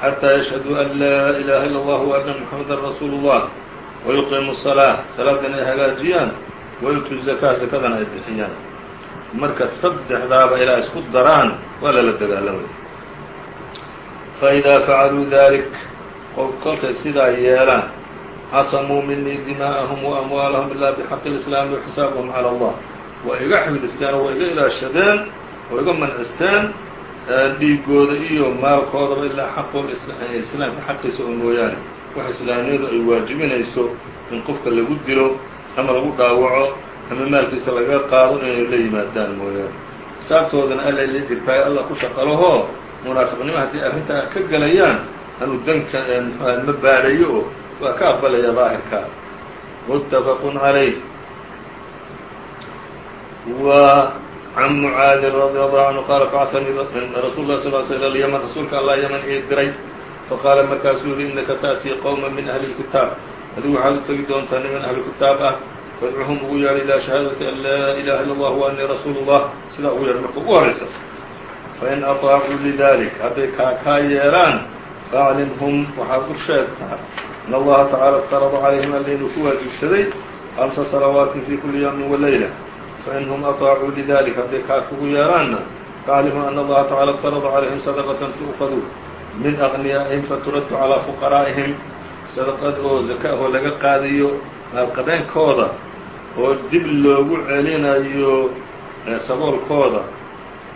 xataa yashhaduu an laa ilaha ila اllah wa anna muxamada rasuulu الlah wayuqiimu الصalaaة salaadan ay hagaajiyaan wayutu zakaa zakadana ay bixiyaan marka saddexdaaba ilaa isku daraan waa lala dagaalamay faidaa facaluu dalik kolkay sidaa yeelaan casamuu minii dimaa'ahum وamwaalahum ilaa bxaqi الإسlaam وxisaabahum calى اllah waa iga xifdisteen oo waa iga ilaashadeen oo iga mancisteen dhiigooda iyo maalkoodaba ilaa xaqooda islaamka xaqiisa oo mooyaane. Wax islaamnimadu ay waajibinayso in qofka lagu dilo ama lagu dhaawaco ama maalkiisa laga qaado inay la yimaadaan mooyaane. Xisaabtoodana alla la dirkaayo alla ku shaqalahoo munaafiqnimo haddii arrintaa ka gelayaan anuu danka ma baadhayo oo waa ka aqbalaya daahirka muttafaqun calayh can mucaadi radi allahu canhu qaala bacanii rasuul lah sal sl il yman rasuulka allah yaman ii diray faqaala markaasuu yihi innaka ta'tii qowma min ahli اlkitaab adigu waxaad u tegi doontaa niman ahlukitaab ah fadcuhum ugu yeedha ilaa shahaadati an laa ilaha illa allah wa anii rasuulu llah sidaa ugu yeedh marka ugu horaysa fain aطaacuu lidalik hadday kaakaa yeelaan faaclimhum waxaad u sheegtaa in allaha tacaala iftarada calayhim alla inuu ku waajibsaday hamsa salawaati fi kuli yawmin walayla fainhum aطaacuu lidalik hadday kaa kugu yeeraanna faaclimhum ana allaha tacala iftarada calayhim sadaqatan tu'qadu min aqniyaa'ihim faturaddu calaa fuqaraa'ihim sadaqad oo zaka-ho laga qaadayo maalqabeenkooda oo dib loogu celinayo saboolkooda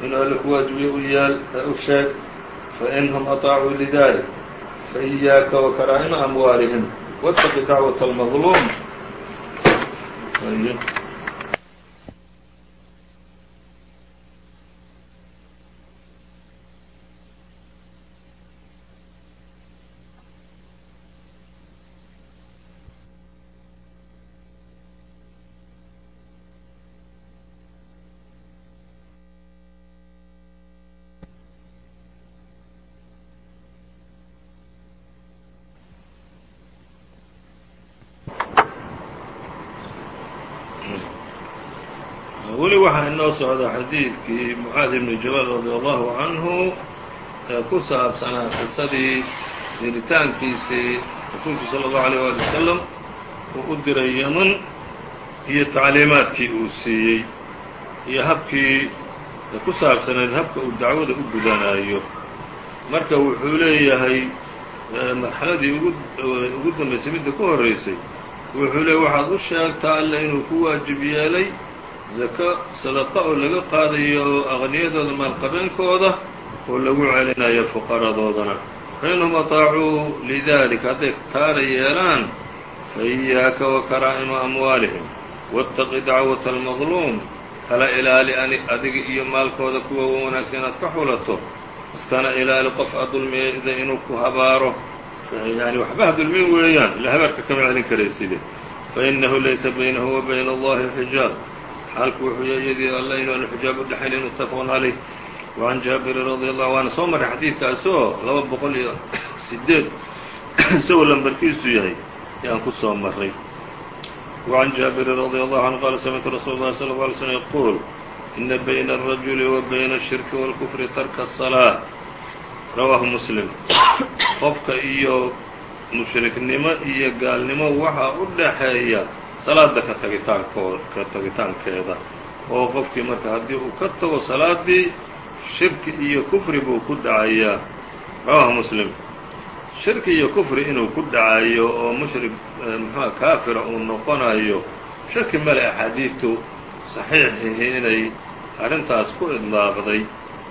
inuu alle ku waajibiyo u yaal u sheeg fainhum aطaacuu lidalik faiyaaka wakaraa'ima amwaalihim wاtaqi dacwaة اlmadluum weli waxaa inoo socda xadiidkii mucaad ibni jabal radi allahu canhu ee ku saabsanaa qisadii diritaankiisii rasuulku sala allahu alيyh wali wasalam uu u diray yeman iyo tacliimaadkii uu siiyey iyo habkii ku saabsanayd habka uu dacwada u gudanaayo. Marka wuxuu leeyahay marxaladii ugu dambaysay midda ku horraysay wuxuu leeyay waxaad u sheegtaa alle inuu ku waajib yeelay zako sadaqa oo laga qaadayo aqniyadooda maalqabeenkooda oo lagu celinayo fuqaradoodana fainahum ataacuu lidalik hadday taana yeelaan faiyaaka wa karaa'ima amwaalihim. Waataqi dacwata almadluum kala ilaali adiga iyo maalkooda kuwa wanaagsan inaad ka xulato. Iskana ilaali qof a dulmiyayda inuu ku habaaro. Yani waxbaha dulmin weeyaan ila habaarka kama celin karay side fainahu laysa baynahu wa bayna allahi xijaab xaalku wuxuu yahay iyadii alla inaanu xijaab u dhexaynin muttafaqun calayh. Wacan jaabirin radi allahu waana soo marray xadiidkaasoo laba boqol iyo sideed isagoo lambarkiisu yahay ayaan ku soo marray. Wacan jaabirin radi allahu canhu qaala samictu rasuul اllahi sala lla alay slm yaquul ina bayna alrajuli wa bayna ashirki wاlkufri tarka asalaa rawaahu muslim. Qofka iyo mushriknimo iyo gaalnimo waxaa u dhaxeeya salaada ka tagitaankoo ka tagitaankeeda. Oo qofkii marka haddii uu ka tago salaadii shirki iyo kufri buu ku dhacayaa rawaahu muslim. Shirki iyo kufri inuu ku dhacayo oo mushrik muxua kaafira uu noqonayo shaki male axaadiidtu saxiixihi inay arrintaas ku idlaaqday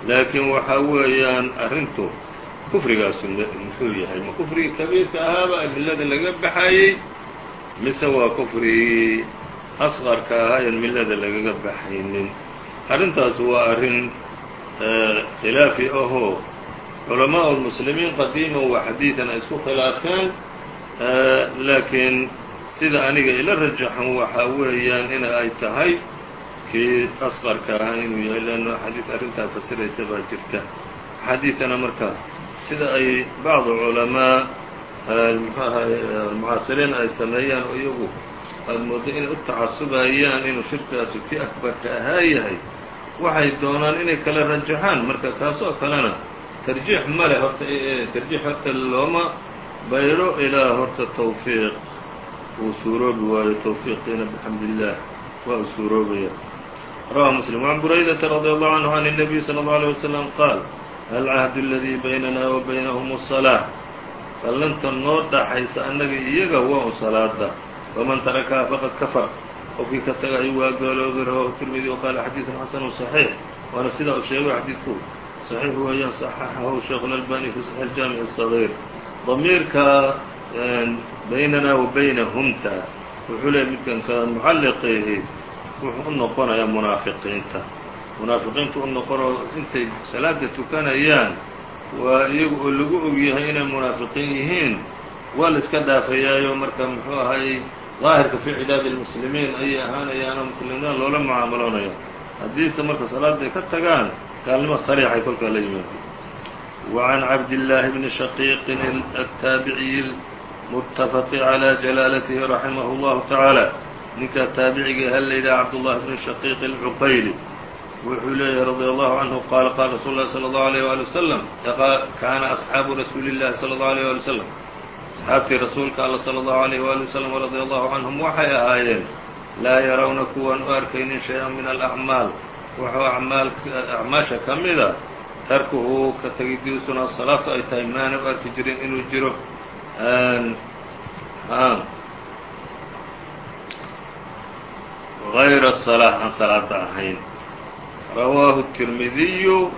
laakiin waxaa weeyaan arrintu kufrigaasu muxuu yahay ma kufrigii kabiirka ahaaba millada laga baxayey mise waa kufrigii asqarka ahaayan millada lagaga baxaynin. Arrintaas waa arrin khilaafi ahoo culamaءu lmuslimiin qadiiman wa xadiidan ay isku khilaafeen laakiin sida aniga ila rajaxan waxaa weeyaan in ay tahay kii asqarka ahaa inuu yahay leanno xadiid arrintaa fasiraysa baa jirta. Xadiidana marka sida ay bacdu culamaa mucaasiriin ay sameeyaan oo iyagu aad mooddo inay u tacasubayaan inuu shirkaasu kii akbarka ahaa yahay waxay doonaan inay kala rajaxaan marka kaasoo kalena tarjiix ma leh horta tarjiix horta looma bayro ilaa horta tawfiiq uu suuroobi waayo tawfiiqiina bixamdi illaah waa uu suuroobaya rawahu muslim وعan buraydata radي allahu canhu can الnabiy slى اlه alيه waslم qaal alcahd اladii baynana wa baynahum الصلاة sallanta noo dhaxaysa annaga iyaga waa u salaada waman tarakaha faqad kafar. Qofkii ka taga ayuu waa gaaloobi rawahu tirmidi wa qaala xadiidun saxiix. Waana sidaa uu sheegay xadiidku. Saxiix weeyaan saxaxahu sheikhu lalbani fi saxiix jaamic sagiir damiirka baynanaa wa baynahumta wuxuu leeyay midkanka mucalliqiihi wuxuu u noqonayaa munaafiqiinta. Munaafiqiintu u noqonoo intay salaada tukanayaan waa iyagu oo lagu og yahay inay munaafiqiin yihiin waa la iska dhaafayaayo marka muxuu ahay daahirka fi cidaadi اlmuslimiin ayay ahaanayaanoo muslimiin loola mucaamaloonaya haddiise marka salaaday ka tagaan gaalnimo sariixay kolkaa la yimaado وعn cabdاللahi bni shaqiiqi التaaبiciي الmتafqi عlى jalaalatihi raximah الlahu taعaalى ninkaa taabiciga ha la yidhaha cabdالlahi bni shaqiiq الcuqayli wuxuu leeyahy radي allahu canhu qaala qaala rasuul اlahi slى الlaه عalيه wali wsلم kaana asxaabu rasuuli الlahi slى الlaه عalيه wali wsلم asxaabtii rasuulka alla slى الlaه عalيه wali wsلم radي allahu canهum waxay ahaayeen laa yarawna kuwan u arkaynin shayئa min alأcmaal wuxuu acmaasha ka mida tarkuhu ka tegidiisuna salaatu ay tahay maana u arki jirin inuu jiro غayra الصلاة aan salaada ahayn rawaahu التirmidiyu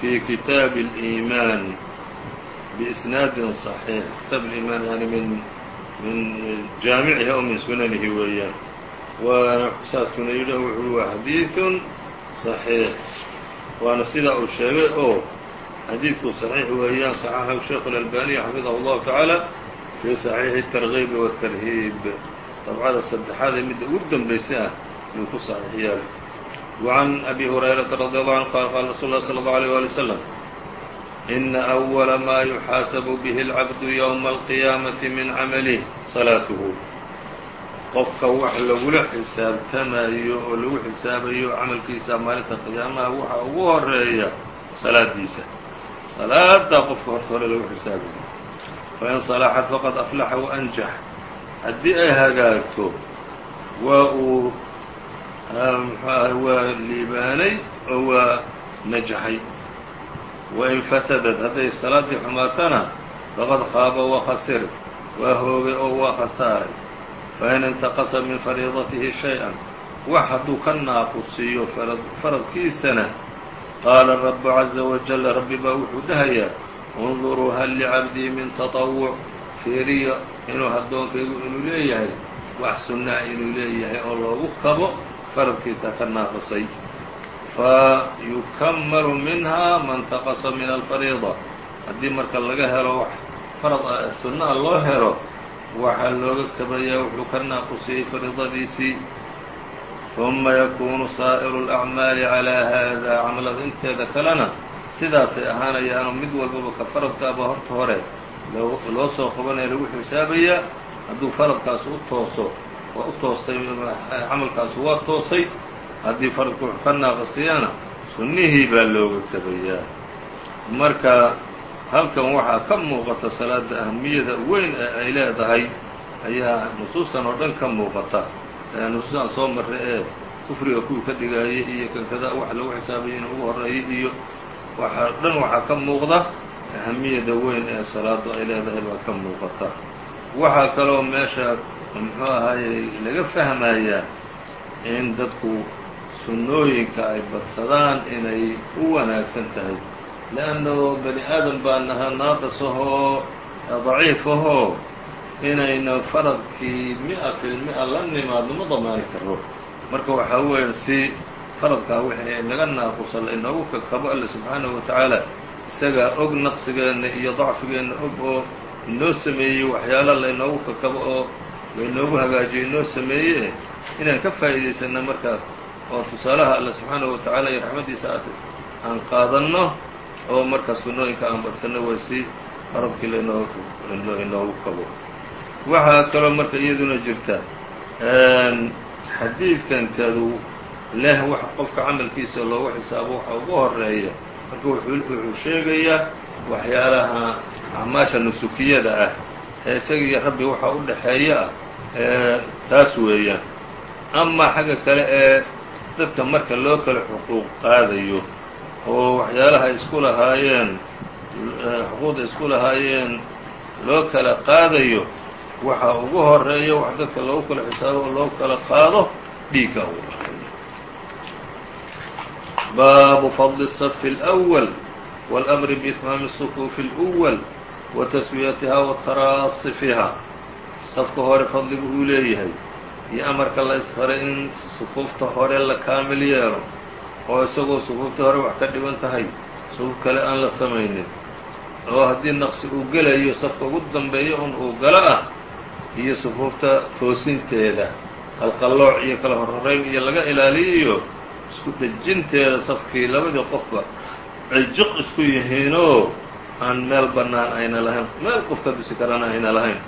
fi kitaabi الإimaan بإsnaadi صaxiix kitaab الإimaan yani min min jaamicihi aw min sunanihi weeyaan waana saasuna yidhah wuxuu waa xadiiثun صaxiix waana sidaa uu sheegay oo xadiidku صaxiix weeyaan صaxaxahu sheikh الألbaniي xafidahu الlahu taعaalى fii صaxiixi التarغiib والtarhiib dabcada saddexaad ee midda ugu dambaysa ah yuu ku صaxiix yeelay وعan أbi هurayرaةa radي الله عanه qala qala rasuul اlah slى الlه عليه وaلي وsلم إna أوla ma yuxaasaب bه الcabd yومa القiyaamaةi min camalih صalaaته qofka wax lagula xisaabtamayo oo lagu xisaabayo camalkiisa maalinta qiyaamaha waxa ugu horeeya salaadiisa salaadaa qofka horta hore lagu xisaabayo fain صalaxat faqad aflaxa وأnjax haddii ay hagaagto waa uu muxuu ahay waa liibaanay oo waa najaxay wain fasadad hadday salaaddii xumaatana faqad qaaba wa khasir waa hoogay oo waa khasaaray. Fain intaqasa min fariidatihi shay-an wax hadduu ka naaqusiiyo faradkiisana qaala rabu caza wajal rabbi baa wuxuu dhahayaa اnduruu hal licabdii min taطawuc fiiriyo inuu addoonkaygu inuu leeyahay wax sunnaa inuu leeyahay oo loogu kabo faradkiisa ka naaqisay fayukamalu minha ma اntaqasa min alfariida haddii marka laga helo wax farad sunnaa loo helo waxaa looga kabayaa wuxuu ka naaqusiyey fariidadiisii ثuma yakunu saa'iru الأcmaali calىa hada camalada inteeda kalena sidaasay ahaanayaanoo mid walbaba ka faradkaaba horta hore loo soo qabanaya lagu xisaabayaa hadduu faradkaas u tooso waa u toostay camalkaas waa toosay haddii faradku ka naaqasiyana sunnihii baa looga kabayaa marka halkan waxaa ka muuqata salaada ahamiyada weyn ee ay leedahay ayaa nusuustan oo dhan ka muuqata. Nusuustan soo marray ee kufriga kuwii ka dhigaayay iyo kankada wax lagu xisaabayay in ugu horreeyay iyo waxaa dhan waxaa ka muuqda ahamiyada weyn ee salaadu ay leedahay baa ka muuqata. Waxaa kaloo meesha muxuu ahaayey laga fahmayaa in dadku sunnooyinka ay badsadaan inay u wanaagsan tahay. Leanno bani aadam baa naha naaqis ahoo daciif ahoo inayna faradkii mi-a fil mi-a la nimaadno ma damaani karo marka waxaa weeya si faradkaa wixii naga naaqusa la inoogu kakabo alle subxaanahu wa tacaala isagaa og naqsigeenna iyo dacfigeenna og oo inoo sameeyey waxyaala la inoogu kakabo oo lainoogu hagaajiyo inoo sameeye inaan ka faa'iidaysana markaas. Oo tusaalaha alle subxaanahu wa tacaala iyo raxmaddiisa as aan qaadanno oo markaas sunnooyinka aan badsanno way si faradkii lainoo inoogu kabo. Waxaa kaloo marka iyaduna jirta xadiidkankadu leh wax qofka camalkiisa loogu xisaabo waxa ugu horreeya marka wuxuu sheegayaa waxyaalaha acmaasha nusukiyada ah ee isaga iyo rabbi waxa u dhaxeeya ah taas weeyaan amaa xagga kale ee dadka marka loo kala xuquuq qaadayo oo waxyaalaha isku lahaayeen xuquuqda isku lahaayeen loo kala qaadayo waxa ugu horeeya wax dadka loogu kala xisaabo oo loo kala qaado dhiigga ugu horeeya baabu fadl الصف الأول والأmr بإtmaam الصفوف الأول wataswiyatiha wataraasi fiiha safka hore fadligu uu leeyahay iyo amarka la isfaray in sufuufta hore la kaamil yeelo oo isagoo sufuuftii hore wax ka dhiban tahay sufuuf kale aan la samaynin oo haddii naqsi uu gelayo safka ugu dambeeya un uu galo ah iyo sufuufta toosinteeda qalqallooc iyo kala horrayn iyo laga ilaaliyiyo isku dhejinteeda safkii labadii qofba ay jiq isku yihiinoo aan meel bannaan ayna lahayn meel qofka dusi karana ayna lahayn.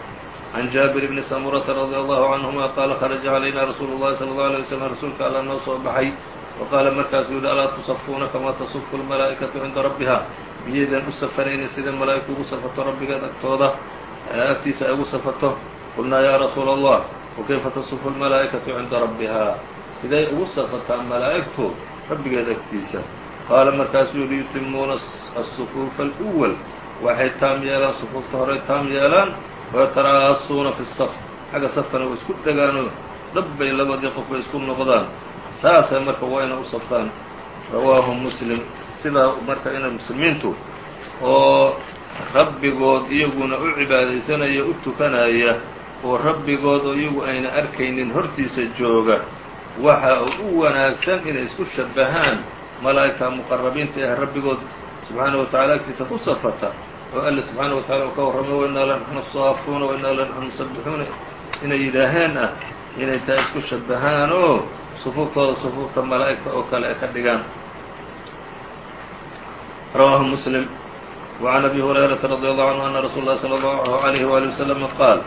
Can jaabir bni samurata radi allahu canhuma qaala kharaja calayna rasuulu llahi sala allau alay wasalam rasuulka alla noo soo baxay faqaala markaasuu yihi alaa tusafuuna kamaa tasufu lmalaa'ikatu cinda rabbiha miyaydaan u safaraynin sida malaa'igtu ugu safato rabbigeed agtooda agtiisa ay ugu safato. Qulnaa yaa rasuula allah wakayfa tasufu lmalaa'ikatu cinda rabbiha siday ugu safataa malaa'igtu rabbigeed agtiisa qaala markaasuu yihi yutimuuna الصufuufa الأwal waxay taam yeelaan sufuufta horey taam yeelaan wayataraasuuna fi الsaf xagga safkana way isku dhegaanoo dhab bay labadii qof bay isku noqdaan saasay marka waa inay u saftaan rawaahu muslim sidaa marka ina muslimiintu oo rabbigood iyaguna u cibaadaysanaya u tukanaya oo rabbigood oo iyagu ayna arkaynin hortiisa jooga waxa u wanaagsan inay isku shabahaan malaa'igta muqarabiinta ah rabbigood subxaanaه wa tacala agtiisa ku safata oo alle subxaanaه wa tacala uu ka warramay wainaa lanaxnu saafuuna wainaa lanaxnu musabixuuna inay yidhaaheen ah inay taa isku shabahaan oo sufuuftooda sufuufta malaa'igta oo kale ay ka dhigaan rawaahu muslim وعn أbي هuريرaةa رضي الله عنه أن رsuل الlه صلى الله عليه وaلي وسلم qاaل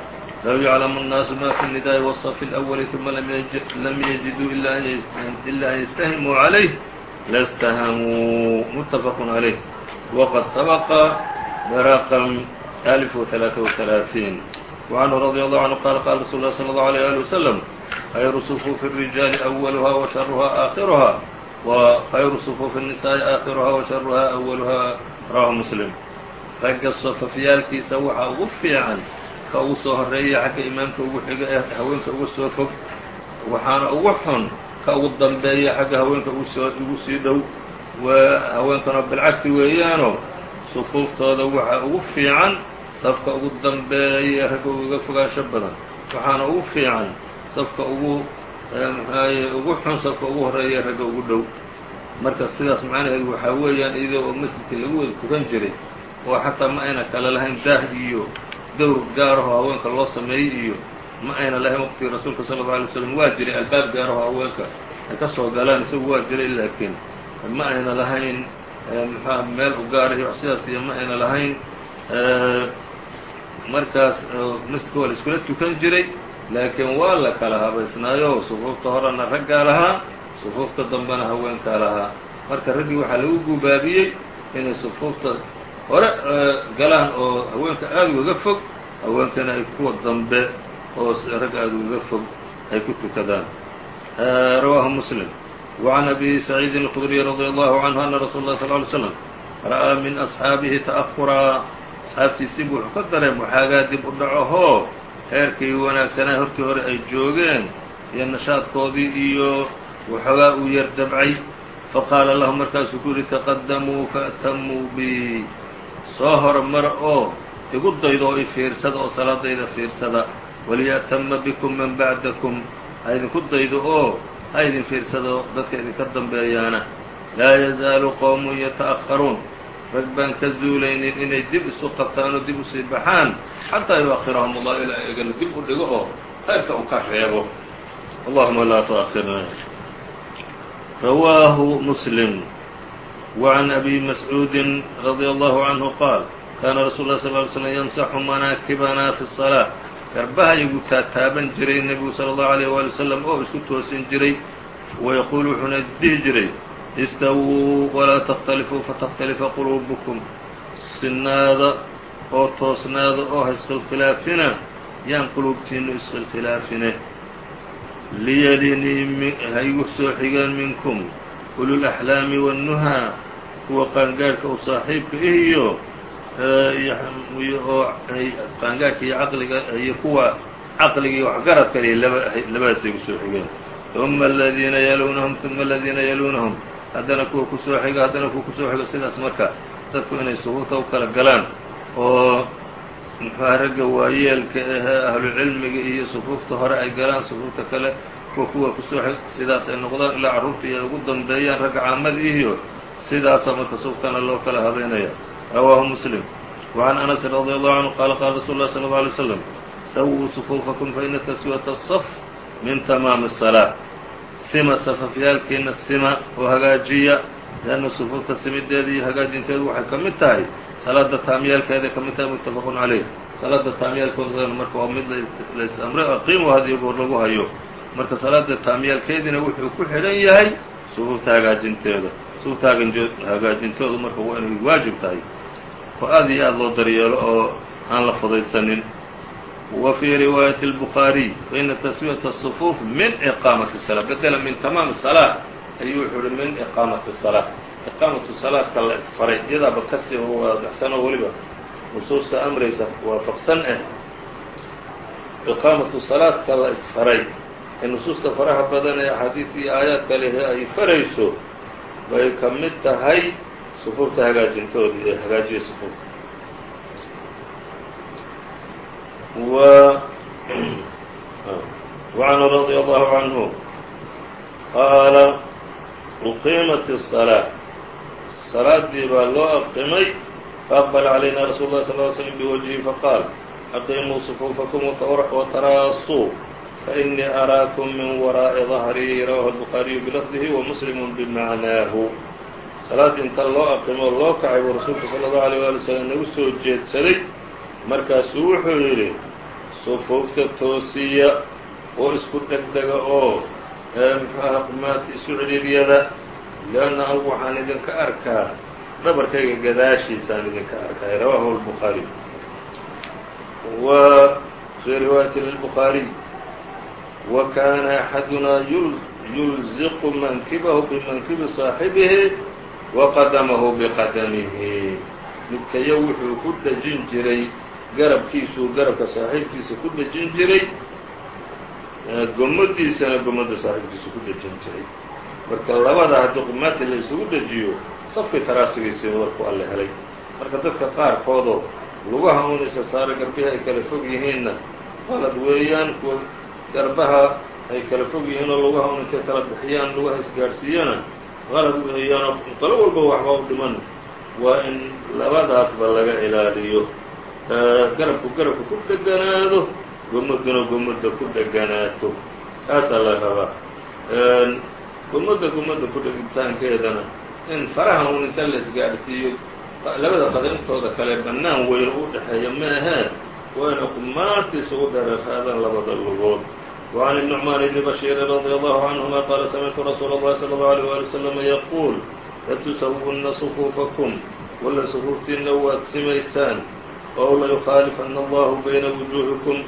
low yعلم الناaس ma في النداء والصف الأول ثuma lm yجidوu إلا أn ystahimuu عlيه لاstahmوu متفق عlيه وqad سبقa برqم ألف وثلاثة وثلاثين وعنه رضي الله عنه قال قال رsuل الله صلى الله عليه وaلي وسلم خyر صفوف الرجاaل أولها وشhرها آخرها وخyر صفوف النساء آخرها وشhرها أولها رواه مسلم ragga sofafyaalkiisa waxaa ugu fiican ka ugu soo horeeya xagga imaamka ugu xiga ee haweenka uga soo fog waxaana ugu xun ka ugu dambeeya xagga haweenka ugusoo ugu sii dhow haweenkanoo bilcagsi weeyaanoo sufuuftooda waxaa ugu fiican safka ugu dambeeya ragga uga fogaansho badan. Waxaana ugu fiican safka ugu mxuaye ugu xun safka ugu horreeya ragga ugu dhow. Marka sidaas macnaheedu waxaa weeyaan iyadoo oo masjidkii lagu wada tukan jiray oo xataa ma ayna kale lahayn daah iyo dowr gaaraho haweenka loo sameeyey iyo ma ayna lahayn waqtigii rasuulka sala allau alay slam waa jiray albaab gaaraho haweenka ay ka soo galaan isagu waa jiray laakiin ma ayna lahayn mxuah meel u gaarahi wax sidaas iyo ma ayna lahayn markaas masjidka waa la iskula tukan jiray laakiin waa la kala habaysnaayo sufuufta horena raggaa lahaa sufuufta dambena haweenkaa lahaa. Marka raggii waxaa lagu gubaabiyey inay sufuufta hore galaan oo haweenka aad ugaga fog haweenkana ay kuwa dambe oo ragga aad ugaga fog ay ku tukadaan rawaahu muslim وعn أbي سعيid الخdري رضي الله عنه أن رsuل الlه صلى اه عليه وسلم ra'ىa min أصxaabihi تأhuraa asxaabtiisii wuxuu ka dareem waxaagaa dib u dhacahoo heerkii wanaagsanaa hortii hore ay joogeen iyo nashaadkoodii iyo waxoogaa uu yar dabcay faqaala lahum markaasuu ku yihi تaqadamuu faأtamuu bi soo hormara oo igu daydo oo i fiirsada oo salaadayda fiirsada waliyأtama bكم man baعdaكم ha idinku daydo oo ha idin fiirsado dadka idinka dambeeyaana laa yazaalu qowmun yata'aharuun rag baan ka zuulaynin inay dib isu qabtaan oo dib usii baxaan xataa yuakhirahum allah ilaa egana dib u dhigo oo khayrka uu ka reebo allahuma laa tuakhirna rawaahu muslim وعn أbي مسعوudi رضي الله عنه qاaل kاna رsuل اه صل ل سلم يمسxu manaakibna في الصلاة garbahayagu taataaban jiray nebigu salى الlaه عليه وaلي وسلم oo isku toosin jiray ويquل wuxuuna dhihi jiray اstawوu وlaa تkhتلفوu faتkhتلفa qلوبكم sinaada oo toosnaada oo ha iskhilkhilaafina yaan quluubtiinu iskhilkhilaafine liyalinii ha igu soo xigeen minkum ululأxlaami والnuhaa kuwa qaangaadhka u saaxiibka ihiyo oo qaangaarka iyo caqliga iyo kuwa caqliga iyo waxgaradka iyo labadaasay ku soo xigeen. Uma aladiina yaluunahum uma aladiina yaluunahum haddana kuwa ku soo xiga haddana kuwa ku soo xigo sidaas marka dadku inay sufuufta u kala galaan oo muxuha ragga waayeelka ahee ahlucilmiga iyo sufuufta hore ay galaan sufuufta kale kuwa kuwa ku soo xig sidaas ay noqdaan. Ilaa carruurta iyo ay ugu dambeeyaan ragga caamadii iyo sidaasa marka suuftana loo kala habeynaya rawaahu muslim وعn أنس رضي الله عنه qال qال رsuل الله صلى الله عليه وسلم سwوا صفوفكم فإن تسوية الصف min تmاam الصلاة sima safafyaalkiina sima oo hagaajiya لأnna sufuufta simideeda iyo hagaajinteedu waxay ka mid tahay salaada taamyaalkeeday ka mid tahay متafq عalيه salaada taamyaalkoodana marka waa mid lays amray aqiimu hadiyo goor lagu hayo marka salaada taamyaalkeediina wuxuu ku xidhan yahay sufuufta hagaajinteeda sufuufta hagaajintoodu marka waa inay waajib tahay oo aad iyo aad loo daryeelo oo aan la fudaysanin wa fii riwaayaةi الbukhaariي faina taswiyaة الصfuuf min iqaamaةi الsalaa bedela min tamaam الsalaa ayuu wuxuu uhi min iqaamati الsalaa iqaamatu salaadka la isfaray iyadaaba kasii waadaxsan oo weliba nusuusta amraysa waafaqsan ah iqaamatu salaadka la isfaray ee nusuusta faraha badan ee axaadiid iyo aayaadka lehe ay farayso bay ka mid tahay sufuufta hagaajintooda ee hagaajiya sufuufta وعنه رضي الله عنه qaala uqiimat الصلاة صلاadii baa loo أqimay فأqبل عlaynaa رasuل الlه صلى اه علي سلم بوجهi faqاal أqimuu صفوفكم وتراasuu فإنii أrاakم min وراءi ظهري رwاه البخاaرiي بلفظه ومسلم بمعنaaه salaad inta loo aqimo loo kacay buu rasuulku salى الlaه عليه وaلي وسلم nagu soo jeedsaday markaasuu wuxuu yidhi sufuufta toosiya oo isku dhegdega oo muxuaha qumaati isu cidhiiryada leanna anugu waxaan idinka arkaa dhabarkayga gadaashiisaan idinka arkay rawaahu الbukhaarي wa fii riwaayati lilbukhaariي wa kaana axadunaa yulziqu mankibahu bimankibi صaaxibihi wa qadamahu biqadamihi midkayo wuxuu ku dhejin jiray garabkiisuu garabka saaxiibkiisa ku dhejin jiray gomadiisana gomada saaxiibkiisa ku dhejin jiray. Marka labada haddii qumaati la isugu dejiyo safkii taraasigiisa warku alle helay. Marka dadka qaarkoodoo lugaha un isa saara garbihi ay kala fog yihiinna qalad weeyaan kuwa garbaha ay kala fog yihiin oo lugaha un intay kala bixiyaan lugaha isgaadhsiiyana qalad weeyaanoo qolo walba waxba u dhiman. Waa in labadaasba laga ilaaliyo. Garabku garabka ku dheganaado gomaduna gomada ku dheganaato taasaa la rabaa gomada gomada ku dhegitaankeedana in faraha un inta la isgaadhsiiyo labada qadrintooda kale bannaan weyn u dhexeeya maahee waa ina qumaantiisa u dhereeraadaan labada lugood وعن النعمان بن بشير رضي الله عنهما قال سمعت رsuuل الله صلى الله عليه ولي وسلم يقول لتسوuna صفوفكم wala sufuuftiina waad simaysaan ow layukhaalifanna allahu bayna wujuuhikum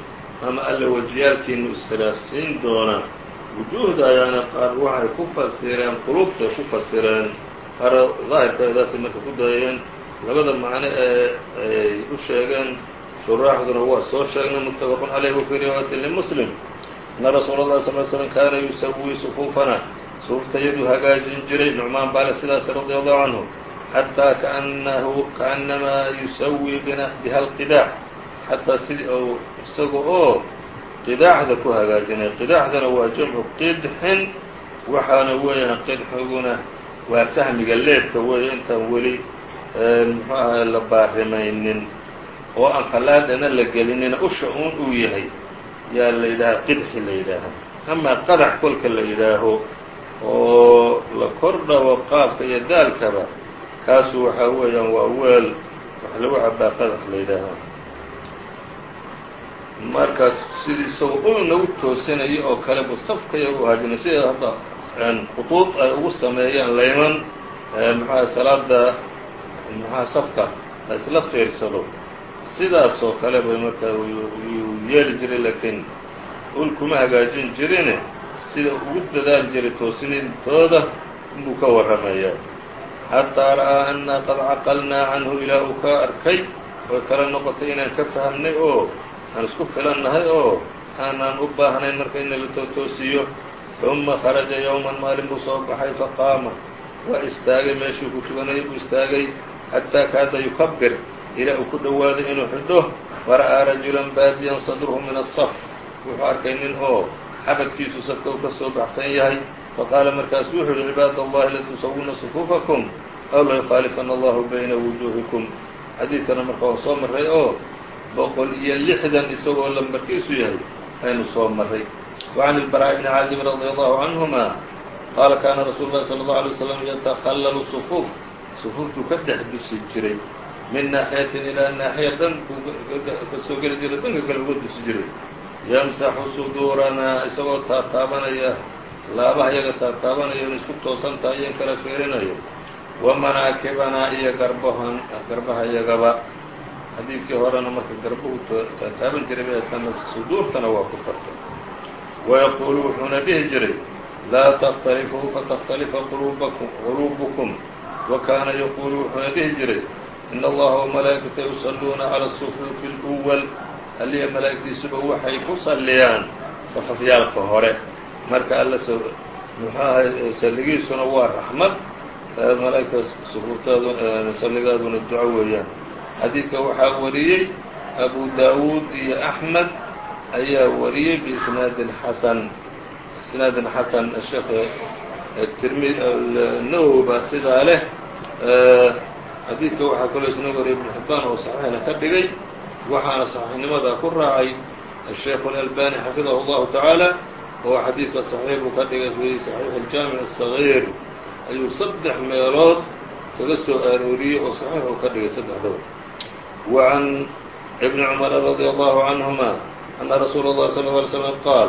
ama alla wejiyaalkiinu iskhilaafsiin doonaa wujuuhda ayaana qaar waxay ku fasireen qulubtay ku fasireen qaar daahirkeedaasay marka ku dayeen labada macno ee ay u sheegeen shuraaxduna waa soo sheegnay muttafaqun caleyh wa fii riwaayatin ana rasuula اlah sl l slm kaana yusawii sufuufana suuftayadu hagaajin jiray nucmaan baale sidaas radi allahu canhu xataa kaanahu kaanamaa yusawii biha lqidaac xataa sidii ou isaga oo qidaacda ku hagaajinay qidaacdana waa jamcu qidxin waxaana weeyaan qidxiguna waa sahmiga leedka weeye intaan weli muxuu ahay la baarimaynin oo aan fallaadhana la gelinina usha uun uu yahay yaa la yidhaaha qidxi la yidhaaha amaa qadax kolka la yidhaaho oo la kor dhabo qaafka iyo daalkaba kaasu waxaa weeyaan waa weel wax lagu cabaa qadax la yidhaaha. Markaas sidii isagoo ul nagu toosinayo oo kale bu safkaya u hajinay sida hadda khuduud ay ugu sameeyaan layman maxaa salaada maxaa safka la isla fiirsado sidaasoo kale bay marka yuu yeeli jiray laakiin ul kuma hagaajin jirine. Sida ugu dadaali jiray toosinintooda inbuu ka warramayaa xataa ra'aa anna qad caqalnaa canhu ilaa uu ka arkay way kala noqotay inaan ka fahamnay oo aan isku filannahay oo aanaan u baahnayn marka in la tootoosiyo ثuma kharaja yowman maalin buu soo baxay faqaama waa istaagay meeshuu ku tuganayay buu istaagay xataa kaada yukabir ilaa uu ku dhowaaday inuu xidho. Wara'aa rajulan baadiyan sadruhu min asaf wuxuu arkay nin oo xabadkiisu safka uu ka soo baxsan yahay. Faqaala markaasu wuxuu yidhi cibaad allahi latusawuna sufuufakum aw layukhaalifana allahu bayna wujuuhikum. Xadiidkana marka waa soo marray oo boqol iyo lixdan isagoo lambarkiisu yahay aynu soo marray. Wacan ilbaraa bni caazib radia allahu canhuma qaala kaana rasuulu lahi sala allau alay waslam yatakhallalu sufuuf. Sufuuftuu ka dhex dusi jiray min naaxiyatin ilaa naaxiya dhankuu ka soo geli jiray dhanka kale uga dusi jiray yamsaxu suduuranaa isagoo taataabanaya laabaha yaga taataabanaya in isku toosantaha iyo in kala feerinayo wa manaakibanaa iyo garbahan garbaha yagaba xadiidkii horena marka garbuhu taataaban jiray beetana suduurtana waa ku tartay wayaquulu wuxuuna dhihi jiray laa takhtalifuu fatakhtalifa quluubukum wa kaana yaquulu wuxuuna dhihi jiray in allaha wamalaa'ikata yusalluuna cala asufuufi اlأwal alliya malaa'igtiisuba waxay ku salliyaan safafyaalka hore marka alla muxuu ahay salligiisuna waa raxmad malaa'igta sufuuftaadu salligaaduna duco weeyaan xadiidka waxaa wariyey abu daawuud iyo axmed ayaa wariyey biisnaadin xasan isnaadin xasan sheekh tirmi nawowi baa sidaa leh xadiidka waxaa kaloo isna wariyay ibnu xibbaan oo saxiixna ka dhigay waxaana saxiixnimada ku raacay الsheikh الألbani xafidahu الlahu taعaalى oo xadiidka صaxiix buu ka dhigay fi صaxiix الjaamiع الصغيir ayuu saddex meelood kaga soo arooriyey oo صaxiix uu ka dhigay saddexdaba وعan ibn cmr radي الlahu canهuma أna rasuul الlahi صلى اه عlي sلم qaal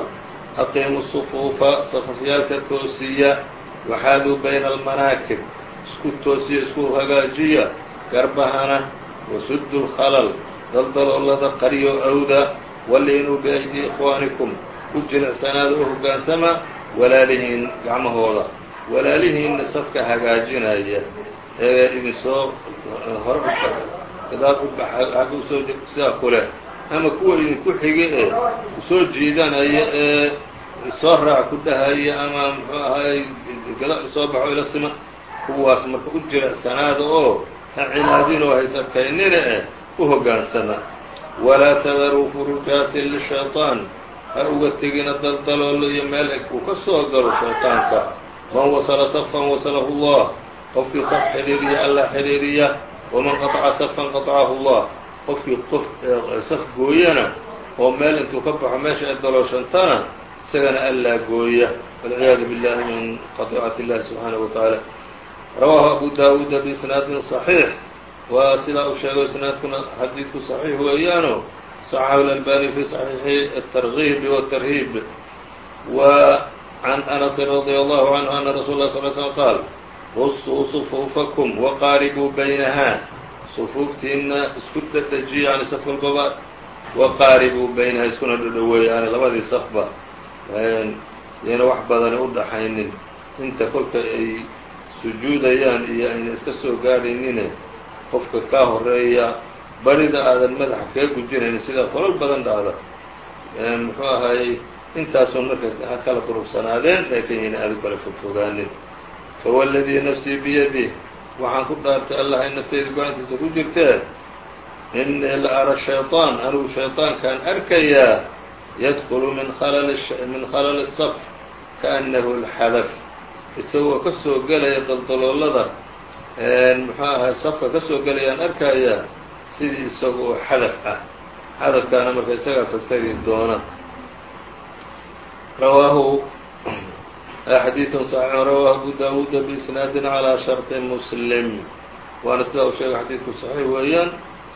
aqiimu الصفuufa safafyaalka toosiya waxaaduu bayna الmanaakib isku toosiya isku hagaajiya garbahana wasudu lkhalal daldaloolada qaryo awda waliinuu biaydi ikhwaanikum u jilicsanaada oo hoggaansama walaalihiin gacmahooda walaalihiinna safka hagaajinaya ee idin soo hore gadaal ubaag u soo sidaa ama kuwa idinku xiga ee u soo jiidanaya ee soo raac ku dhahaya ama muxuu ahaay gadaal u soo baxo ila sima kuwaas marka u jilicsanaada oo ha cinaadinoo haysadkaynina eh u hoggaansama walaa tadaruu furujaatin lishayطaan ha uga tegina daldaloolo iyo meel uu ka soo galo shayطaanka man wasla safan wasalahu اllah qofkii saf xidhiiriya alla xidhiiriya waman qaطca safan qaطcahu اllah qofkii qof saf gooyana oo meel intuu ka baxo meesha ay dalooshantana isagana allaa gooya walciyaadu biاllahi min qaطicati اllahi subxaanaه wa taعaalى rawaahu abu daawuuda biisnaadin صaxiix waa sidaa uu sheego isnaadkuna xadiidku صaxiix weeyaano صaxaxu اlalbani fi صaxiixi الtargiib wالtarhiib wa can anasi radي allahu canhu ana rasul lah sl slm qaal qusuu صufuufakum waqaaribuu baynaha sufuuftiina isku dadejiya yani saf walbaba waqaaribuu baynaha iskuna dhodhoweeya yani labadii safba yayna wax badani u dhaxaynin inta kolka ay sujuudayaan iyo ayna iska soo gaadhaynine qofka kaa horeeya barida aadan madaxa kaga gujinaynin sidaa kolal badan dhacda muxuu ahaayey intaasun marka ha kala qurugsanaadeen laakiin yayna aada u kala fogfogaanin fawladii nafsii biyadih waxaan ku dhaartay allah ay nafteyda go-aantiisa ku jirtee inii la ara shayطaan anigu shayطaankaan arkayaa yadkulu min min khalali الsaf kaأnnahu اlxadaf isagoo ka soo gelaya daldaloolada muxuu ahay safka ka soo gelayaan arkayaa sidii isaga oo xadaf ah xadafkaana marka isagaa fasari doona rawaahu xadiiث صaxiix rawaahu abu dawuuda biisnaadin calىa sharطi muslim waana sidaa uu sheegay xadiidku صaxiix weeyaan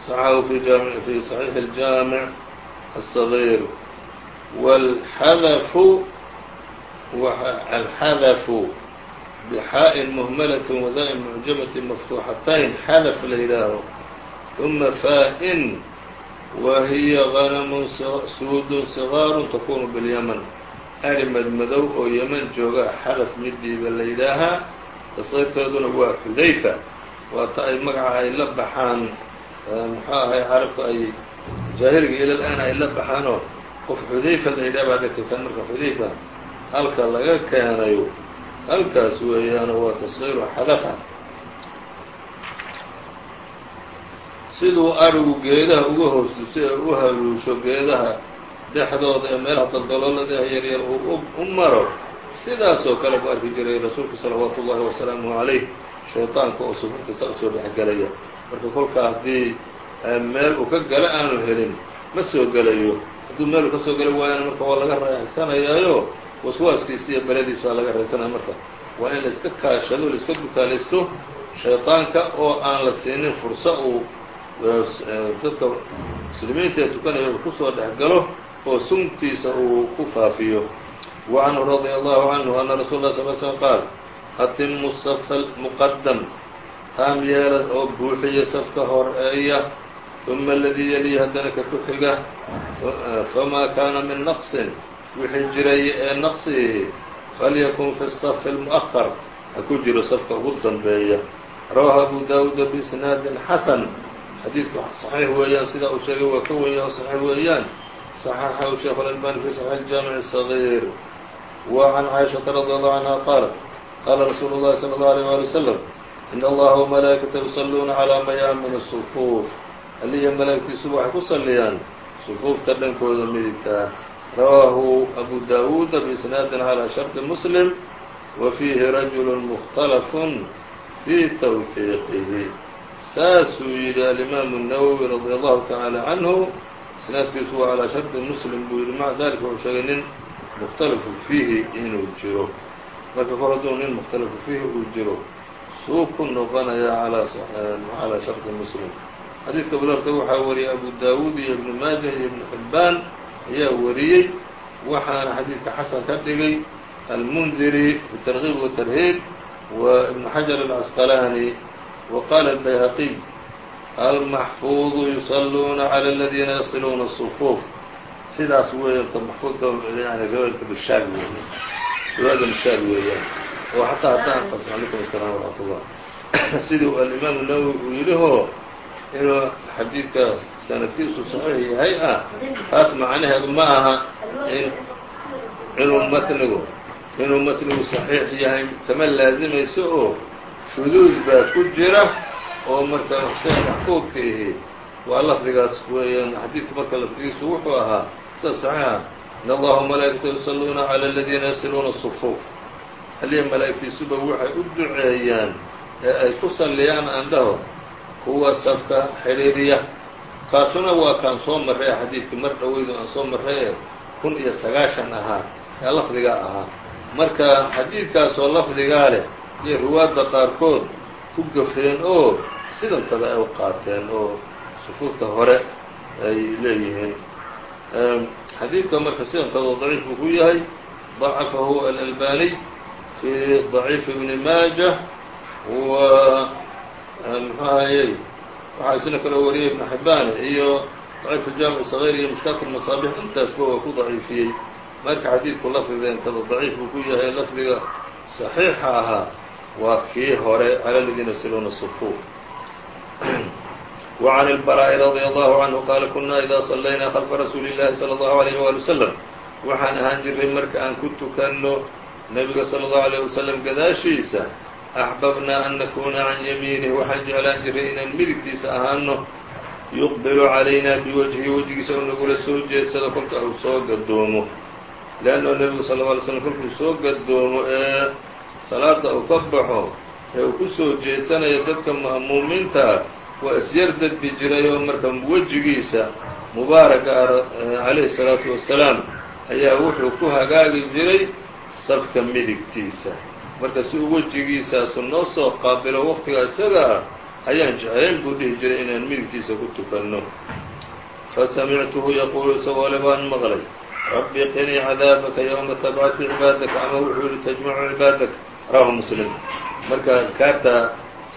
صaxahu fi fi صaxiix الjaamiع الصغيir wاlxadafu alxadafu bxaءin mhmlaة wadaءin mucjamaة maftuuxatayn xadaf la yidhaaho ثuma faa-in wa hiya غanm suud صغاar takunu bاlymn ari madmadow oo yeman jooga xadaf midiiba la yidhaahaa tasqiirtooduna waa xudayfa waata ay magaca ay la baxaan muxuu ahay carabtu ay jaahiliga ilal aan ay la baxaanoo qof xudayfa la yidhaha baad arkaysaa marka xudayfa halka laga keenayo halkaas weeyaan waa tasgiiru xadafa siduu arigu geedaha uga hoostuso ee u haluusho geedaha dhexdooda ee meelaha daldaloolada yaryar uu u maro sidaasoo kale buu arki jiray rasuulku salawaatu ullahi wasalaamuhu calayh shayطaanka oo suburtiisa u soo dhexgelaya marka kolka haddii meel uu ka gala aanu helin ma soo gelayo hadduu meel uu ka soo gala waayana marka waa laga raaxsanayaayo waswaaskiisa iyo beladiis baa laga raysanaya marka waa in laiska kaashado laiska dukaalaysto shayطaanka oo aan la siinin fursa uu dadka muslimiinta ee tukanaya uu kusoo dhex galo oo suntiisa uu ku faafiyo وعنه رضي الله عنه أن رsuل الله صل سلم qاaل أtimu الصف المqdم taam yeela oo buuxiya safka horeeya ثuma اladii yليi haddana ka ku xiga famaa kaana min نqصin wixii jiray ee naqصihi falyakun fi الصف المؤخر ha ku jiro safka ugu danbeeya rawاه أbu dawuud بإsناad xasن xadiidku صaxiix weeyaan sidaa uu sheegay waa ka weya صaxiix weeyaan صxxahu sheekh الألباني في صحيح الجامع الصغير وعن عائشة رضي الله عنها قالت قال رsuuل الlahi صلى الله عليه ولي وسلم إن اllaha وملaaئكaته يصلوuna عlى مyaamin الصفوف aliya malaa'igtiisuba waxay ku saliyaan صفuufta dhankooda midigtaa rawaahu أbu dawuda بإsناadi عlى شharط مسلم وفيهi رaجuل مkhتلف في twثiiqihi saasuu yidhi alimaamu النawwي رadي الlahu taعaalى عanه isnaadkiisu waa calىa sharطi muslim buu yidhi maca dalika wuxuu sheegay nin mukhtalafu fiihi inuu jiro marka kor hadduu nin mukhtalafu fiihi uu jiro suu ku noqonaya calaa sharطi muslim xadiidka bularta waxaa wariyey abu dawuud iyo ibnu maaja iyo ibnu xibbaan ayaa wariyey. Waxaana xadiidka xasan ka dhigay almundiri fi tarkiib watarhiib wa ibnu xajar alcasqalaani wa qaala albayhaqiy almaxfuudu yusaluuna cala aladiina yasiluuna الsufuuf sidaas weeyan t maxfuudka yani riwaayadka bishaabi weeyaan. Riwaayada bishaabi weeyaan. Oo xataa haddaan alaikum asalam waraxmat ullah siduu alimaam nawowi uu yidhihoo inuu xadiidka sanadkiisu saxiix yahay ah taas macnaheedu ma aha inuu matnigu inuu matnigu saxiix yahay. Kama laazimayso oo shuduud baa ku jira oo marka xuseen maxkuubka ihi waa lafdigaas weeyaan. Xadiidku marka lafdigiisu wuxuu ahaa sida saxiixa in allaha malaa'ikata yusalluuna cala aladiina yasiluuna sufuuf. Aliya malaa'igtiisuba waxay u duceeyaan ee ay ku salliyaan andhaho kuwa safka xidhiiriya kaasuna waa kaan soo marray xadiidkii mar dhoweydu aan soo marray ee kun iyo sagaashan ahaa ee lafdigaa ahaa. Marka xadiidkaasoo lafdigaa leh iyo riwaadda qaarkood ku gafeen oo sidantada ay u qaateen oo sufuufta hore ay leeyihiin. Xadiidka marka sidantada daciif buu ku yahay ضacafahu alalbaniy fi ضaciif ibni maaja wa mxuu ahayey waxaa isna kaloo wariyay ibn xibaan iyo ضaciif اjaamic صغيr iyo mishkaat الmasaabix intaasba waa ku daciifiyey marka xadiidku lafdidentada daciif buu ku yahay lafdiga صaxiixa ahaa waa kii hore calى ladiina yasiluuna الصfuuf وعن البراء رضي الله عنه qال كنا إdا صلaynaa خلفa رasuuل اللahi صلى الله عليه وaلي وسلم waxaan ahaan jiray marka aan ku tukano nebiga slى الlaه عليه وسلم gadaashiisa axbabnaa an nakuuna can yamiinih waxaan jeclaan jiray inaan midigtiisa ahaano yuqbilu calaynaa biwajhi wejigiisa u nagula soo jeedsado kolka uu soo gadoomo leannahu nebigu sal alla alay slam kolkuu soo gadoomo ee salaada uu ka baxo ee uu ku soo jeedsanayo dadka ma'muumiintaa waa isyar dadbi jiray oo marka wejigiisa mubaaraka calayhi salaatu wasalaam ayaa wuxuu ku hagaagi jiray safka midigtiisa marka si uu wejigiisaasu noo soo qaabilo waqtigaa isaga ah ayaan jeclayn buu dhihi jiray inaan midigtiisa ku tukanno. Fasamictuhu yaquulu isagoo le baan maqlay rabbi qinii cadaabaka ywma tabcati cibaadaka ama wuxuu yihi tajmacu cibaadaka rawahu muslim. Marka adkaarta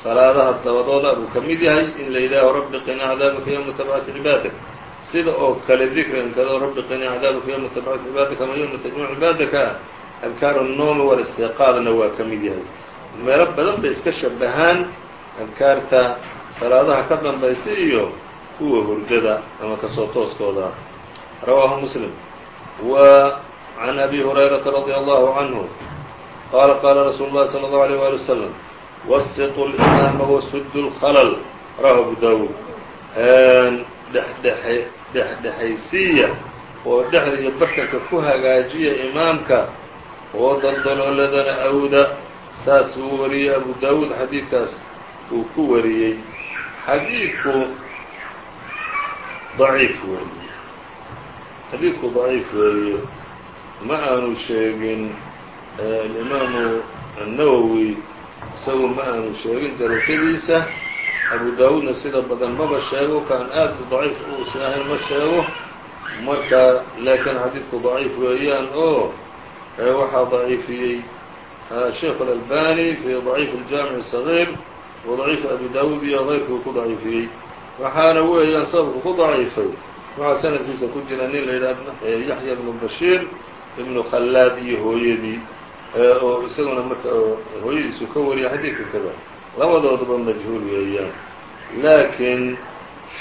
salaadaha dabadooda buu ka mid yahay in la yidhaaho rabbi qinii cadaabaka ywma tabcati cibaadak sida oo kale dikrinkado rabbi qinii cadaabaka ywma tabcati cibaadaka ama ywma tajmacu cibaadaka adkaaru noomi walistiqaadna waa ka mid yahay meelo badan bay iska shabahaan adkaarta salaadaha ka dambaysa iyo kuwa hurdada ama kasoo tooskooda rawaahu muslim wa can abi hurayrata radi allahu canhu qaala qaala rasuulu llahi salى اllahu alيyh wali wasalam wasitu limaama wasudu lkhalal rawahu abu dawuud dhexdhexe dhexdhexaysiiya oo dhexda iyo bartanka ku hagaajiya imaamka oo daldalooladana awda saas uu wariyey abu daawuud xadiidkaas uu ku wariyey xadiidku daciif weeye xadiidku daciif weeye ma aanu sheegin alimaamu الnawowi isagu ma aanu sheegin darajadiisa abu daawuudna sida badan maba sheego kaan aad daciif uusi ahayn ma sheego marka laakiin xadiidku daciif weeyaan oo waxaa daciifiyey sheikh اlalbani fi daciif اljaamiع الصغيir wa daciif abi daawuud iyo غayrkuu ku daciifiyey waxaana weeyaan sababka ku daciifay waxaa sanadkiisa ku jira nin la yidhaha yaxya ibnu bashiir ibnu khallaad iyo hooyadii oo isaguna marka hooyadiisu ka wariya xadiidka kada labadooduba majhuul weeyaan laakiin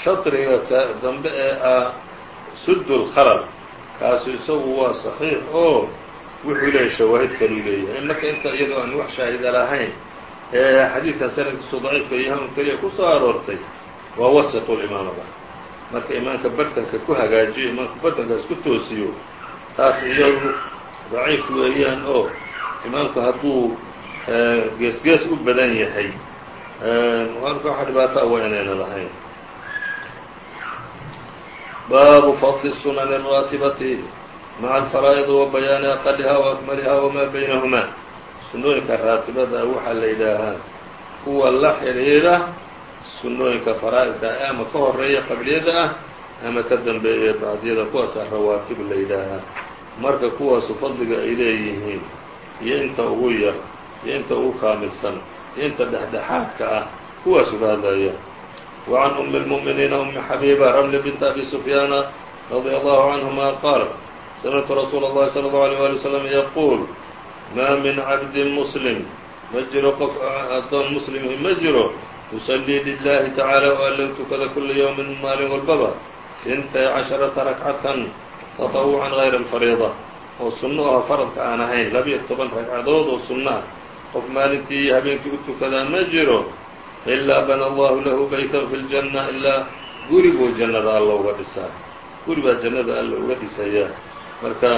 shatriga ka dambe ee ah sud lkhalal kaasu isagu waa صaxiix oo wuxuu leeyahy shawaahid kaluu leeyahay marka inta iyadoo aan wax shaahida lahayn ee xadiidkan sanadkiisu daciifka yahan keliya ku soo aroortay waa wasitu limaamada marka imaamka bartanka ku hagaajiyo imaamka bartankaas ku toosiyo taas iyadu daciif weeyaan oo imaamku hadduu gees-gees u badan yahay. Marka waxa dhibaato awa inayna lahayn. Baabu fadli sunan الraatibati maca alfaraa'idi wa bayaani aqalihaa wa akmalihaa wamaa baynahumaa sunnooyinka raatibada waxaa la yidhaahaa kuwa la xidhiidha sunnooyinka faraa'idka ah ama ka horreeya qabliyada ah ama ka dambeeya bacdiyada kuwaasaa rawaatib la yidhaahaa marka kuwaasu fadliga ay leeyihiin iyo inta ugu yar iyo inta ugu kaamilsan iyo inta dhexdhexaadka ah kuwaasu ka hadlaya wa can umi اlmu'miniina umi xabiiba ramli binti abi sufyaana radia allahu canhuma qaal سمعت رsuuل الlhi صلى الله عليه ولي وسلم يقول ma min cabd msلم ma jiro qof adoon mslimhi ma jiro يصليi للahi taعaalى oo alla tukada kula yوم maalin walbaba ثintay caشhaرaةa رagcaة تطوعا غayra الفريضة oo suno oo faradka aan ahayn labiyo toban ragcadood oo suno ah qof maalintii iyo habeenkii u tukadaa ma jiro ilaa bana allahu lahu baytan fi ljanna ilaa guri buu jannada alla uga dhisaa guri baa jannada alla uga dhisayaa marka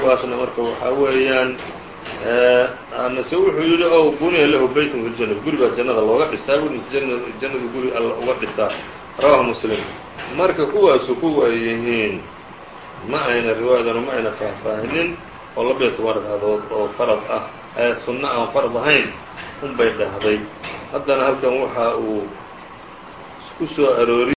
kuwaasna marka waxaa weeyaan amase wuxuu yidhi ow buniya lahu baytun fi ljanna guri baa jannada looga dhisaa jannadu guri alla uga dhisaa rawahu muslim. Marka kuwaasu kuwa yihiin ma ayna riwaayadanu ma ayna faahfaahinin oo labiyo toban ragcadood oo farad ah ee sunno aan farad ahayn un bay dhahday. Haddana halkan waxa uu ku soo